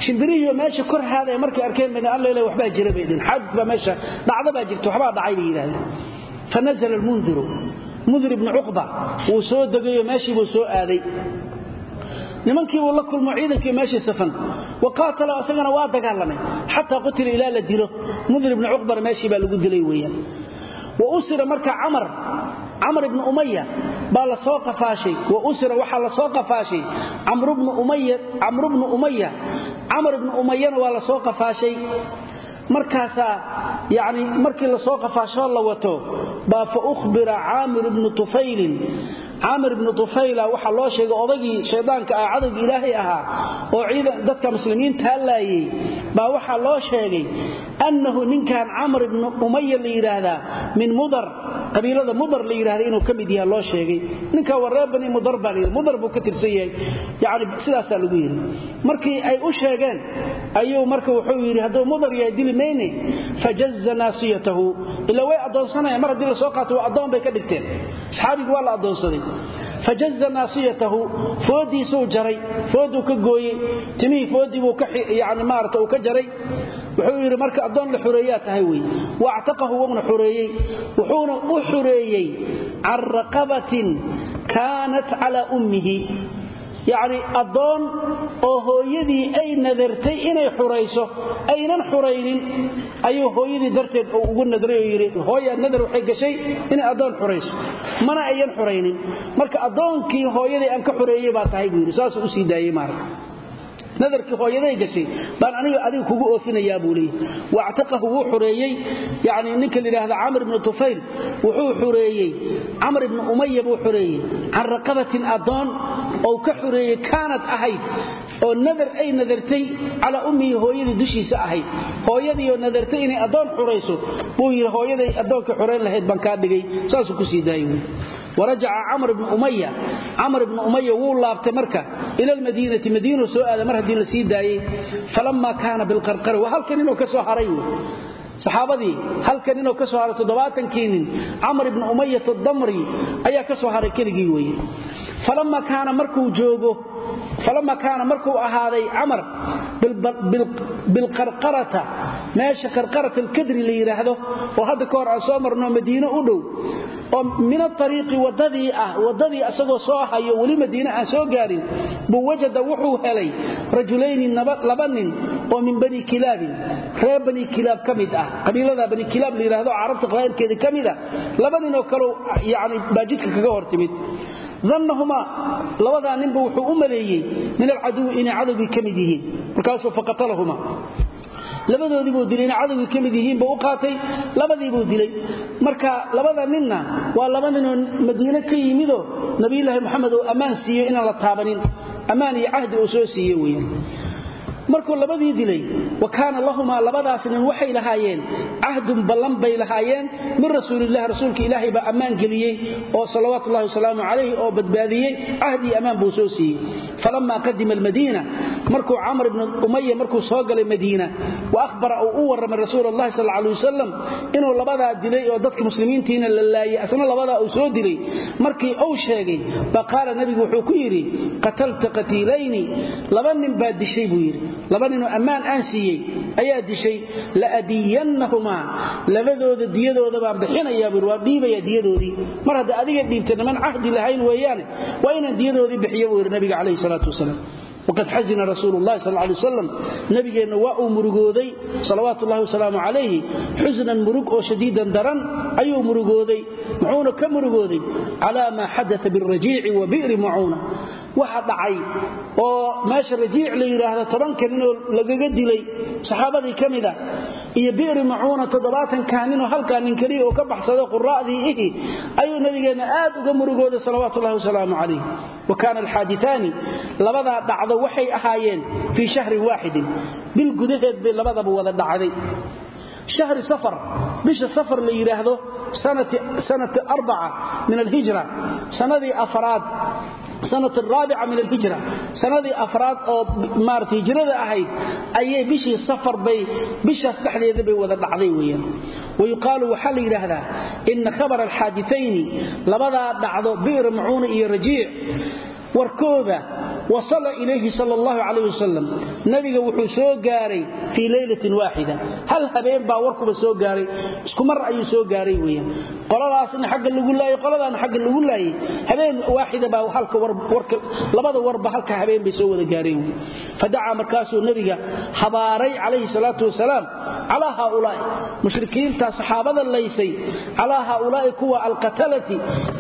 shimbirihiioo meesha kor haadaya markay arkeen bana alla waxbaa jira bay dhin xaadid baa meesha dhacdo baa jirta waxbaa dhacay bay yidhahdeen fa nazala almundiru mundir ibnu cuqba wuu soo degayoo meeshiibuu soo aaday nimankiibuu la kulmo ciidankii meeshii safan wa qaatala waa dagaalamay xataa qutila ilaa la dilo. Mundir ibnu cuqbana meeshii baa lagu dilay weeyaan. Wa usira marka camar camar ibnu umaya baa la soo qafaashay. Wa usira waxaa la soo qafaashay camru bnu umaya camar ibnu umayana waa la soo qafaashay. Markaasaa yani markii la soo qafaashoo la wato baa fa uhbira caamir ibnu tufaylin caamir ibnu tufayla waxaa loo sheegay odagii shaydaanka ah cadowga ilaahay ahaa oo ciidan dadka muslimiintaa laayey baa waxaa loo sheegay annahu ninkan camr ibnu umaya la yidhaahdaa min mudar qabiilada mudar la yidhahda inuu ka mid yaha loo sheegay. Ninkaa waa reer bani mudar baa layidhi mudar buu ka tirsan yahay. Yani sidaasaa lagu yidhi. Markii ay u sheegeen ayuu marka wuxuu yidhi hadduu mudar yahay dili mayne fajaza naasiyatahu. Ila way addoonsanayaan mar haddii la soo qaato waa addoon bay ka dhigteen. Saxaabigi waa la addoonsaday fajaza naasiyatahu foodiisuu jaray fooduu ka gooyey timihii foodii buu yani maarata uu ka jaray wuxuu yidhi marka addoon la xureeyaa tahay wey waactaqahu wuuna xureeyey wuxuuna u xureeyey can raqabatin kaanat calaa ummihi yacni addoon oo hooyadii ay nadartay inay xurayso aynan xuraynin ayuu hooyadii darteed ugu nadray oo yidhi hooyaa nadar waxay gashay inay addoon xurayso. Mana ayan xuraynin. Marka addoonkii hooyadii aan ka xureeyey baa tahay buu yidhi saasuu u sii daayey maarata nadarkii hooyaday gashay baan aniga adiga kugu oofinayaa buu leeyahy wactaqahu wuu xureeyey ninka layidhaahda camr ibnu tufayl wuxuu xureeyey. Camr ibnu umaya buu xureeyey. Can raqabatin addoon ka xureeyey kaanad ahayd oo nadar ay nadartay calaa ummihi hooyadii dushiisa ahayd. Hooyadiioo nadartay inay addoon xurayso buu yidhi hooyaday addoonkii xurayn lahayd baan dhigay. Saasuu ku sii warajaca camr ibnu umaya camr ibnu umaya wuu laabtay marka ila almadiinati madiinuu soo aaday mar haddii la sii daayey falamma kaana bilqarqari waa halkan inuu ka soo haray saxaabadii halka ninoo ka soo haray toddobaatankii nin camr ibnu umayat damri ayaa ka soo haray keligii weye falama kaana markuu joogo falama kaana markuu ahaaday camar bilqarqarata meesha qarqarat alkadri la yidhaahdo oo hadda ka hor aan soo marno madiine u dhow oo min aariiqi wadadii ah wadadii asagoo soo hayo weli madiine aan soo gaarin buu wajada wuxuu helay rajulayni laba nin oo min bani kilaabin reer bani kilaab ka mid ah qabiilada bani dannahumaa labadaa ninba wuxuu u maleeyey min alcaduwi inay cadowgii ka mid yihiin. Markaasuu faqatalahuma labadoodii buu dilay inay cadowgii ka mid yihiin buu u qaatay. Labadii buu dilay. Marka labada ninna waa laba ninoo madiine ka yimidoo nabiyulaahi moxamed uu ammaan siiyo inaan la taabanin. Ammaan iyo cahdi uu soo siiye weyan markuu labadii dilay wa kaana lahumaa labadaas nin waxay lahaayeen cahdun ballan bay lahaayeen min rasuulilahi rasuulka ilaahay baa ammaan geliyey oo salawaatullahi wasalaamu calayh oo badbaadiyey cahd iyo ammaan buu soo siiyey. Falamaa qadima almadiina markuu camr ibnu umaya markuu soo galay madiina wa ahbara uu u warramay rasuul sal alay wasalam inuu labadaa dilay oo dadka muslimiintiina la laayay asna labadaa uu soo dilay. Markii uu sheegay ba qaala nabigu wuxuu ku yidhi qatalta qatiilayni laba nin baad dishay buu yidhi laba ninoo ammaan aan siiyey ayaa dishay la'diyannahumaa labadooda diyadooda baan bixinayaa buui waan dhiibayaa diyadoodii. Mar hadda adiga dhiibta niman cahdi lahayn weeyaane waa inaan diyadoodii bixiyo buu yidhi nabiga calayhi salaatu wasalaam. Waqad xasina rasuulu llahi sal lay wasalam nabigeenna waa uu murugooday salawaatu ullahi wasalaamu calayhi xusnan murug oo shadiidan daran ayuu murugooday muxuuna ka murugooday calaa maa xadaa birajiici wa bi'ri macuuna waxa dhacay oo meesha rajiic la yidhaahdo tobanka ninoo lagaga dilay saxaabadii ka iyo bi'ri macuuna toddobaatankaa ninoo halkaa nin keliya oo ka baxsado quraa'dii ihi ayuu nabigeenna aad uga murugooday salawaatuullahi wasalaamu calayh wa kaana alxaaditaani labadaa dhacdo waxay ahaayeen fii shahrin waaxidin bil gudaheed bay labadaba wada dhacday. Shahri safar bisha safar la yidhaahdo sanati arbaca min alhijra sanadii afraad sanat araabica min alhijra sanadii afraad oo maarata hijrada ahayd ayay bishii safar bay bishaas dhexdeeda bay wada dhacday weeyaan. Wayuqaalu waxaa la yidhaahdaa ina khabara alxaaditayni labadaa dhacdo bi'r macuuna iyo rajiic warkooda wasala ilayhi sal allahu calayh nabiga wuxuu soo gaaray fii leylatin waaxida hal habeen baa warkuba soo gaaray isku mar ayuu soo gaaray weeyaan. Qoladaasna xagga lagu laayay qoladaana xagga lagu laayay. Habeen waaxida baa halka warka labada warba halka habeen bay soo wada gaareen fadacaa markaasuu nabiga habaaray calayhi salaatu wasalaam calaa haaulaa'i. Mushrikiinta saxaabada laysay calaa haaulaa'i kuwa alqatalati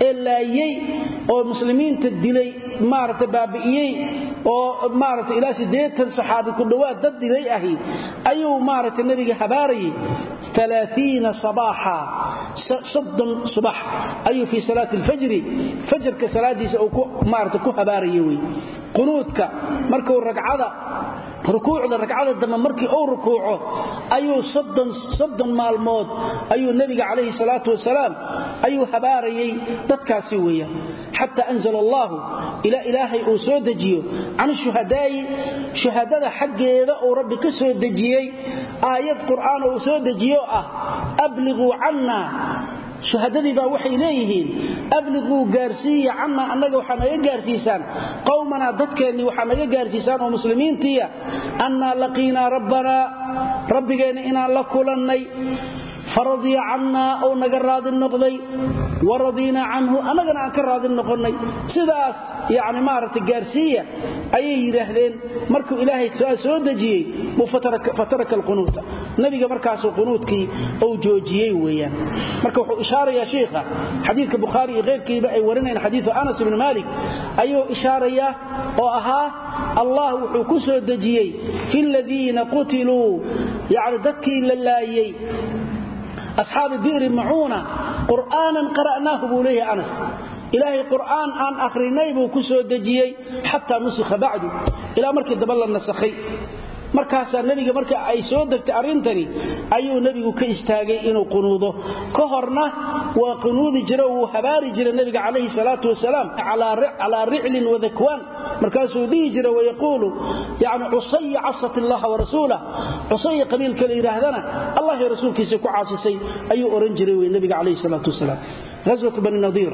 ee laayey oo muslimiinta dilay maarata baabi'iyey oo maarata ilaa siddeetan saxaabi ku dhowaad dad dilay ahi ayuu maarata nebiga habaarayay alaaiina sabaaxa. Soddon subax ayuu fii salaati alfajri fajarka salaadiisa uu maarata ku habaaraya qunuudka markuu ragcada rukuucda ragcada dambe markii uu rukuuco ayuu soddon maalmood ayuu nebiga calayhi salaatu wasalaam ayuu habaarayay dadkaasi weeyaan xata anzala allaahu ilaa ilaahay uu soo dejiyo can shuhadaa'i shuhadada xaggeeda uu rabbi ka soo dejiyey aayad qur'aan uu soo dejiyo ah abliquu canna shuhadadii baa waxay leeyihiin abliquu gaarsiiya canna annaga waxaa naga gaarsiisaan. Qowmanaa dadkeennii waxaa naga gaarsiisaan oo muslimiintiiya. Annaa laqiinaa rabbanaa rabbigeenna inaan la kulannay faradiya cannaa ou naga raadi noqday wa radiinaa canhu annagana aan ka raadi noqonnay. Sidaas yacni maaragtay gaarsiiya ayay yidhaahdeen markuu ilaahay soo dejiyey buu fataraka alqunuuta. Nebiga markaasuu qunuudkii uu joojiyey weeyaan. Marka wuxuu ishaarayaa shiikha xadiidka bukhaari iyo keyrkiiba ay warinayaan xadiidu anas ibni maalik ayuu ishaarayaa oo ahaa allah wuxuu ku soo dejiyey fi ladiina qutiluu yacni asxaabi bi'ri macuuna qur'aanan qara'naahu buu leeyahay anas. Ilaahay qur'aan aan akhrinay buu ku soo dejiyey xataa nusikha bacdu. Ilaa markii daba la nasakhay markaasaa nebiga marka ay soo degtay arrintani ayuu nebigu ka istaagay inuu qunuudo. Ka horna waa qunuudi jira wuu habaari jira nebiga calayhi salaatu wasalaam calaa riclin wadakwaan markaasuu dhihi jira wayaquulu yani cusaya casat illaha warasuulah cusaya qabiilka la yidhaahdana allah rasuulkiisa ku caasisay ayuu ohan jiray wey nebiga calayhi salaatu wasalaam. Aswatu bani nadiir.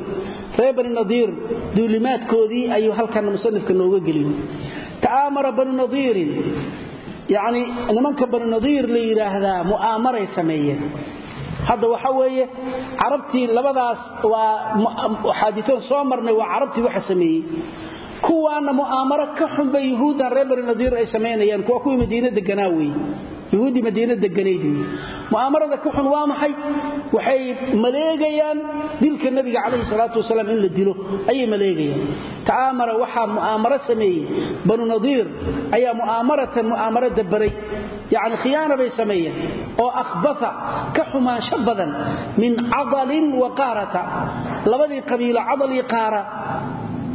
Reer bani nadiir duulimaadkoodii ayuu halkan musanifka nooga geliyey ta'aamara banu nadiirin yacni nimanka banu nadiir la yidhaahdaa mu'aamaray sameeyeen. Hadda waxa weeye carabtii labadaas waa xaaditoon soo marnay waa carabtii waxa sameeyey. Kuwaana mu'aamaro ka xunba yuhuuddan reer bani nadiir ay samaynayaan kuwa kuwii madiina deganaa yuhuuddii madiina deganayd mu'aamarada ka xun waa maxay? Waxay maleegayaan dilka nebiga calayhi salaatu wasalaam in la dilo. Ayay maleegayaan. Ta'aamara waxaa mu'aamaro sameeyey. Banu nadiir ayaa mu'aamaratan mu'aamaro dabaray yacni khiyaana bay sameeyeen. Oo akhbata ka xumaansho badan min cadalin wa qaarata. Labadii qabiilo cadal iyo qaara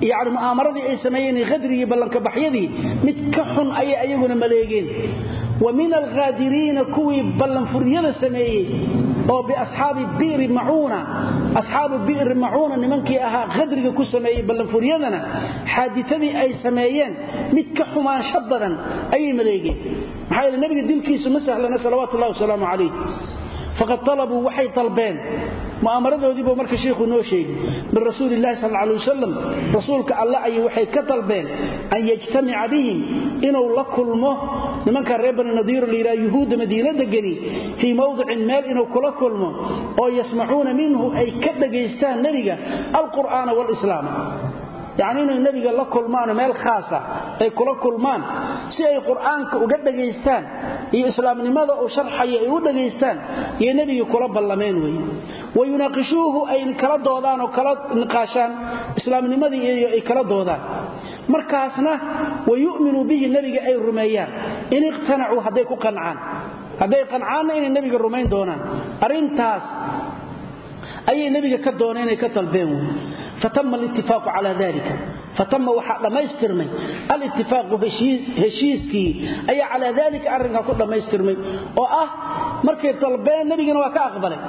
yani mu'aamaradii ay sameeyeen khadrigii ballankabaxyadii mid ka xun ayay ayaguna maleegeen. Wa min alkhaadiriina kuwii ballanfuryada sameeyey oo biasxaabi bi'ri macuuna asxaabu bi'ri macuuna nimankii ahaa khadriga ku sameeyey ballanfuryadana xaaditadii ay sameeyeen mid ka xumaansho badan ayay maleegeen. Maxaa yeele dilkiisu ma sahlana salawaatu ullahi wasalaamu calayh. Faqad talabuu waxay dalbeen mu'aamaradoodiibuu marka shiikhu noo sheegi min rasuuli illahi sal alay wasalam rasuulka alle ayay waxay ka dalbeen an yajtamica bihim inuu la kulmo nimanka reer bani nadiiro layidhaha yuhuudda madiina degani fii mawdicin meel inuu kula kulmo oo yasmacuuna minhu ay ka dhagaystaan nebiga alqur'aana walislaama yacni inay nebiga la kulmaano meel khaasa ay kula kulmaan si ay qur'aanka uga dhagaystaan iyo islaamnimada uu sharxayo ay u dhagaystaan iyo nebigii kula ballameen weye wa yunaaqishuuhu ay kala doodaan oo kala niqaashaan islaamnimadii iyo ay kala doodaan. Markaasna wa yu'minuu bihi nebiga ay rumeeyaan. In iqtanacuu hadday ku qancaan. Hadday qancaanna inay nebiga rumayn doonaan. Arrintaas ayay nebiga ka dooneen inay ka dalbeen wey fatama alitifaaqu calaa dalika fatama waxaa dhammaystirmay alitifaaqu heshiiskii ayaa calaa dalika arrinkaa ku dhammaystirmay oo ah markay dalbeen nebigana waa ka aqbalay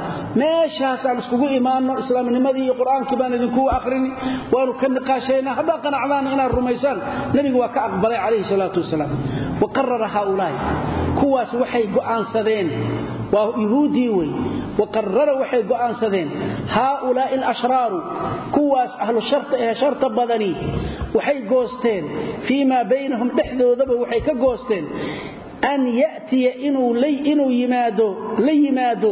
meeshaasaan iskugu imaanno islaamnimadii iyo qur'aankii baan idinku akhrini waanu ka niqaashaynaa haddaa qanacdaan inaad rumaysaan nebigu waa ka aqbalay calayhi salaatu wasalaam wa qarara haaulaa'i kuwaas waxay go'aansadeen waa yuhuuddii wey waqarara waxay go'aansadeen haaulaa'i alashraaru kuwaas ahlu sharta ee sharta badani waxay goosteen fii maa baynahum dhexdoodaba waxay ka goosteen an ya'tiya inuu la yimaado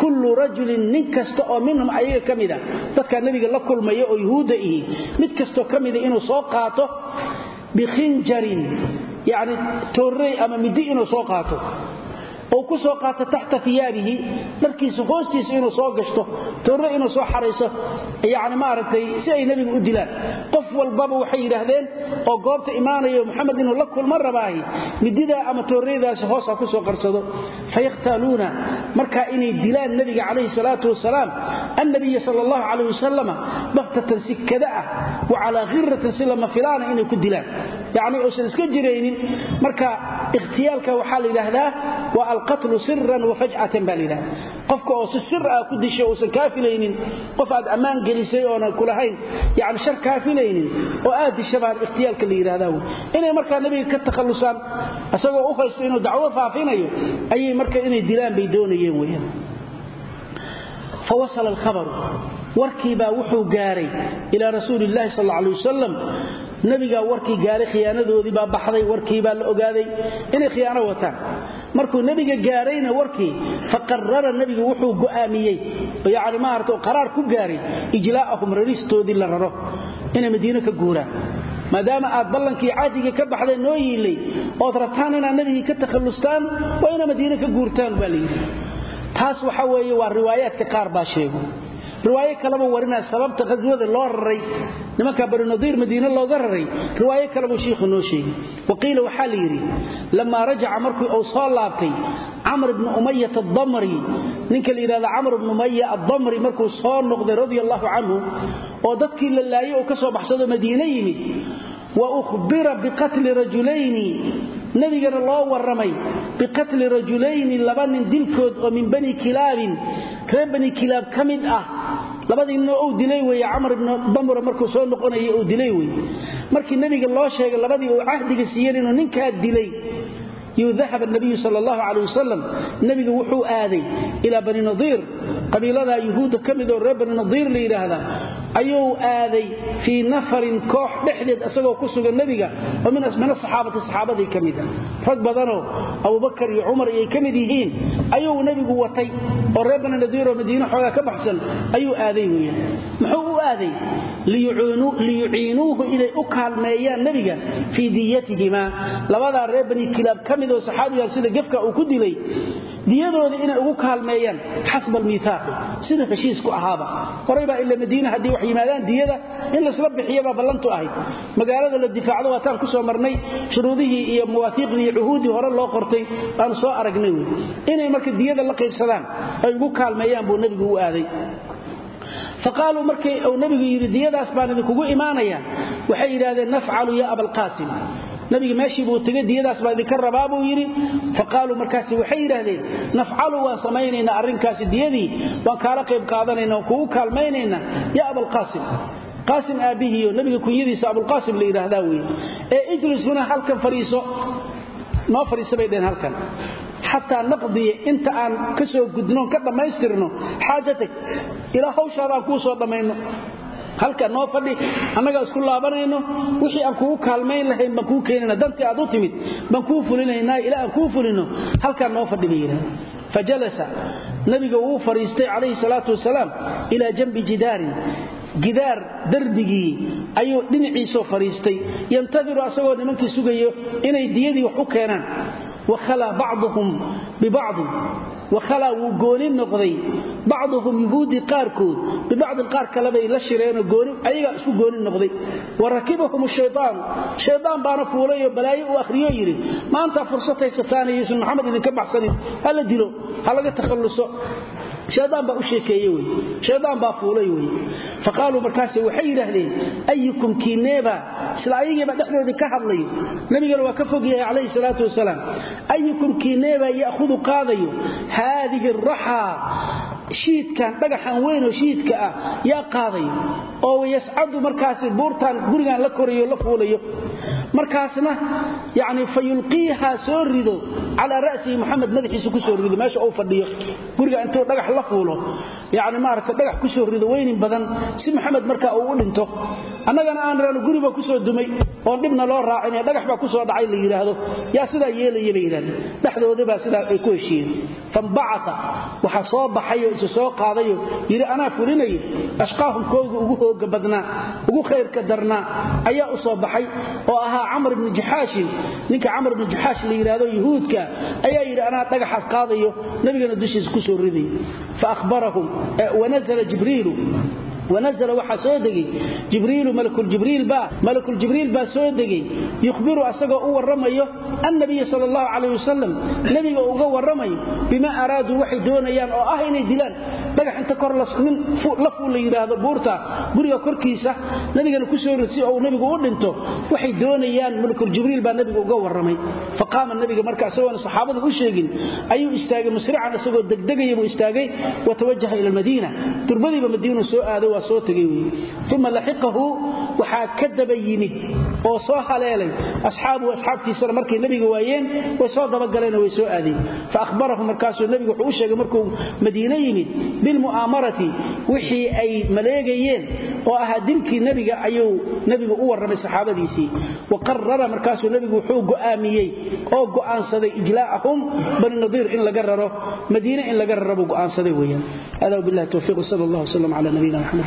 kullu rajulin nin kasta oo minhum ayaga ka mida dadkaa nebiga la kulmaya oo yuhuudda ihi mid kastoo ka mida inuu soo qaato bikhinjarin yacni toorrey ama middi inuu soo qaato ou ku soo qaato taxta iyaabihi dharkiisa hoostiisa inuu soo gashto toorre inuu soo xarayso yani maaragtay si ay nebiga u dilaan. Qof walbaba waxay yidhaahdeen oo goobta imaanayo maxamed inuu la kulma rabaahi mididaa ama toorreydaasi hoos ha ku soo qarsado. Fayakhtaaluuna markaa inay dilaan nebiga calayhi salaatu wasalaam annabiya sal allahu calayh wasalama baktatan si kada ah wa calaa khiratin si lama filaana inay ku dilaan yacni uusan iska jiraynin. Marka ikhtiyaalka waxaa la yidhaahdaa waa alqatlu siran wa fajcatan baa layidhahda qofka oo si sir ah ku disho uusan kaa filaynin qof aad ammaan gelisay oonan kulahayn yani shar kaa filaynin oo aad disha baa ikhtiyaalka la yidhahdaa wey. Inay markaa nebiga ka takhallusaan isagoo u haysta inuu warkiibaa wuxuu gaaray ilaa rasuuli illaahi sal alay wasalam nebigaa warkii gaaray khiyaanadoodii baa baxday warkiibaa la ogaaday inay khiyaano wataan. Markuu nebiga gaarayna warkii faqarara nebigu wuxuu go'aamiyey. Yani maarata qaraar ku gaaray ijlaa'ahum raristoodii la raro inay madiino ka guuraan. Maadaama aad ballankii caadiga ka baxdeen noo yiilay ood rabtaan inaad nebigii ka takhallustaan waa inaad madiino ka guurtaan baa layidhi taas waxa weeye waa riwaayaadka qaar baa sheego riwaayo kaleba warinaa sababta khaswada loo raray nimanka bani nadiir madiine looga raray riwaayo kalebuu shiikhu noo sheegay. Wa waxaa la yidhi lammaa rajaca markii uu soo laabtay camr ibnu umayat addamri ninka la yidhahda camr ibnu umaya addamri markuu soo noqday radia allahu canhu oo dadkii la laayay uu ka soo baxsado madiine yimid wa uhbira biqatli rajulayni nebigana loo warramay biqatli rajulayni laba nin dilkood oo min bani kilaabin reer bani kilaab ka mid ah labadii ninoo uu dilay weeye camar ibnu damura markuu soo noqonaya uu dilay weye markii nebiga loo sheegay labadii uu cahdiga siiyeen inuu ninkaa dilay dahab nabiyu sal allahu caleh wasalam nebigu wuxuu aaday ilaa bani nadiir qabiiladaa yuhuudda ka mid oo reer bani nadiir la yidhaahdaa ayuu aaday fii nafarin koox dhexdeed isagoo ku sugan nebiga oo min asaxaabati saxaabadii ka mida rag badanoo abubakar iyo cumar iyay ka mid yihiin. Ayuu nebigu watay oo reer bani nadiir oo madiine xoogaa ka baxsan ayuu aaday weya muxuu u aaday? Liyuciinuuhu inay u kaalmeeyaan nebiga fii diyatihimaa. Labadaa reer bani kilaab ka mid oo saxaabigaa sida gefka uu ku dilay diyadooda inay ugu kaalmeeyaan xasba almiiaaqi sida heshiisku ahaaba. Horaybaa ila madiina haddii wax yimaadaan diyada in laysla bixiyabaa ballantu ahayd. Magaalada la difaacdo waataan ku soo marnay shuruudihii iyo mawaahiiqdii iyo cuhuuddii hore loo qortay aanu soo aragnay. Inay marka diyada la qaybsadaan ay ugu kaalmeeyaan buu nebigu u aaday. Faqaaluu markay uu nebigu yidhi diyadaas baan idinkugu imaanaya waxay yidhahdeen nafcalu ya abalqaasim nabiga meeshii buu tegay diyadaas baa idinka rabaa buu yidhi. Faqaaluu markaasi waxay yidhaahdeen nafcalu waan samaynaynaa arrinkaasi diyadii waan kaala qayb qaadanayna waan kugu kaalmaynaynaa. Ya abalqaasim qaasim aabbihiiyo nabiga kunyadiisa abulqaasim la yidhaahdaa weye ee ijlis halkan fadhiiso noo fadhiisa bay dheheen halkan. Xataa naqdiya inta aan ka soo gudnoon ka dhammaystirno xaajatag ilaa hawshaadaan kuu soo dhammayno halka noo fadhi annagaa isku laabanayno wixii aan kugu kaalmayn lahayn baan kuu keenana dantii aad u timid baan kuu fulinaynaa ilaa aan kuu fulino halkaa noo fadhi bay yidhahda fajalasa nabiga wuu fadhiistay calayhi salaatu wasalaam ilaa janbi jidaarin. Gidaar darbigii ayuu dhinaciisoo fadhiistay. Yantadiru asagoo nimankii sugayo inay diyadii wax u keenaan. Wakhalaa bacduhum bibacdin wakhalaa wuu gooni noqday bacduhum yuhuudii qaarkood bibacdin qaar kalebay la shireenoo ayagaa isku gooni noqday wa rakibahum shayaanu shayaan baana fuulay oo balaayo uu akhriyo yidhi maantaa fursad haysataana yuusan maxamed idinka baxsanin ha la dilo ha laga takhalluso shaydaan baa u sheekeeye wey shaydaan baa fuulay wey faqaaluu markaas waxay yidhaahdeen ayukum kiineeba? Isla ayagiiba dhexdoodii ka hadlayo nabigana waa ka fog yahay calayhi salaatu wasalaam. Ayukum kiineebaa ya'hudu qaadayo? Haadihi araxaa shiidkan dhagaxan weynoo shiidka ah yaa qaadayo. Oo yascadu markaasi buurtaan gurigaan la korayo la fuulayo markaasna yani fa yulqiihaa soo rido calaa ra'sihi muxamed madaxiisa ku soo rido meesha uu fadhiyo guriga intuu dhagax la fuulo yani maarata dhagax ku soo rido weynin badan si maxamed markaa uu u dhinto annagana aan raano guriba ku soo dumay oon dhibna loo raacine dhagax baa ku soo dhacay la yidhaahdo yaa sidaa yeelaya bay yidhahdeen dhexdoodabaa sidaa ay ku heshiiyeen. Fambacata waxaa soo baxay oo isu soo qaadayo yidhi anaa fulinayo ashqaahum kooga ugu hooga camr ibni jaxaashin ninka camr ibni jaxaash la yidhaahdo yuhuudka ayaa yidhi anaa dhagaxaas qaadayo nabigana dushiisa ku soo riday. Fa ahbarahum wanazla jibriilu wanazla waxaa soo degay. Jibriilu malakuljibriil baa soo degay. Yukhbiru asagoo u warramayo annabiya sal allahu calayh wasalam nebiga uga warramayo bima araaduu waxay doonayaan oo ah inay dilaan. Dhagax inta kor nin la yidhaahdo buurta guriga korkiisa nabigana ku soo rid si ou nebigu u dhinto waxay doonayaan malakuljibriil baa nebiga uga warramay. Faqaama nebiga marka isagoona saxaabada u sheegin ayuu istaagay musrican isagoo degdegaya buu istaagay watawajaha ila almadiina durbadiiba madiinu soo aaday waa soo tegay wey uma laxiqahu waxaa ka daba yimid oo soo haleelay. Asxaabuhu asxaabtiisana markay nebiga waayeen way soo dabagaleen way soo aadeen. Fa ahbarahu markaasuu nebigu wuxuu u sheegay markuu madiine yimid bilmu'aamarati wixii ay maleegayeen oo ahaa dilkii nebiga ayuu nebigu u warramay saxaabadiisii. Wa qarara markaasuu nebigu wuxuu go'aamiyey oo go'aansaday ijlaa'ahum bani nadiir in laga raro madiine in laga raro buu go'aansaday weeyaan. Hada wabillahi towfiiq sal allah wslam cala nabiyina maxamed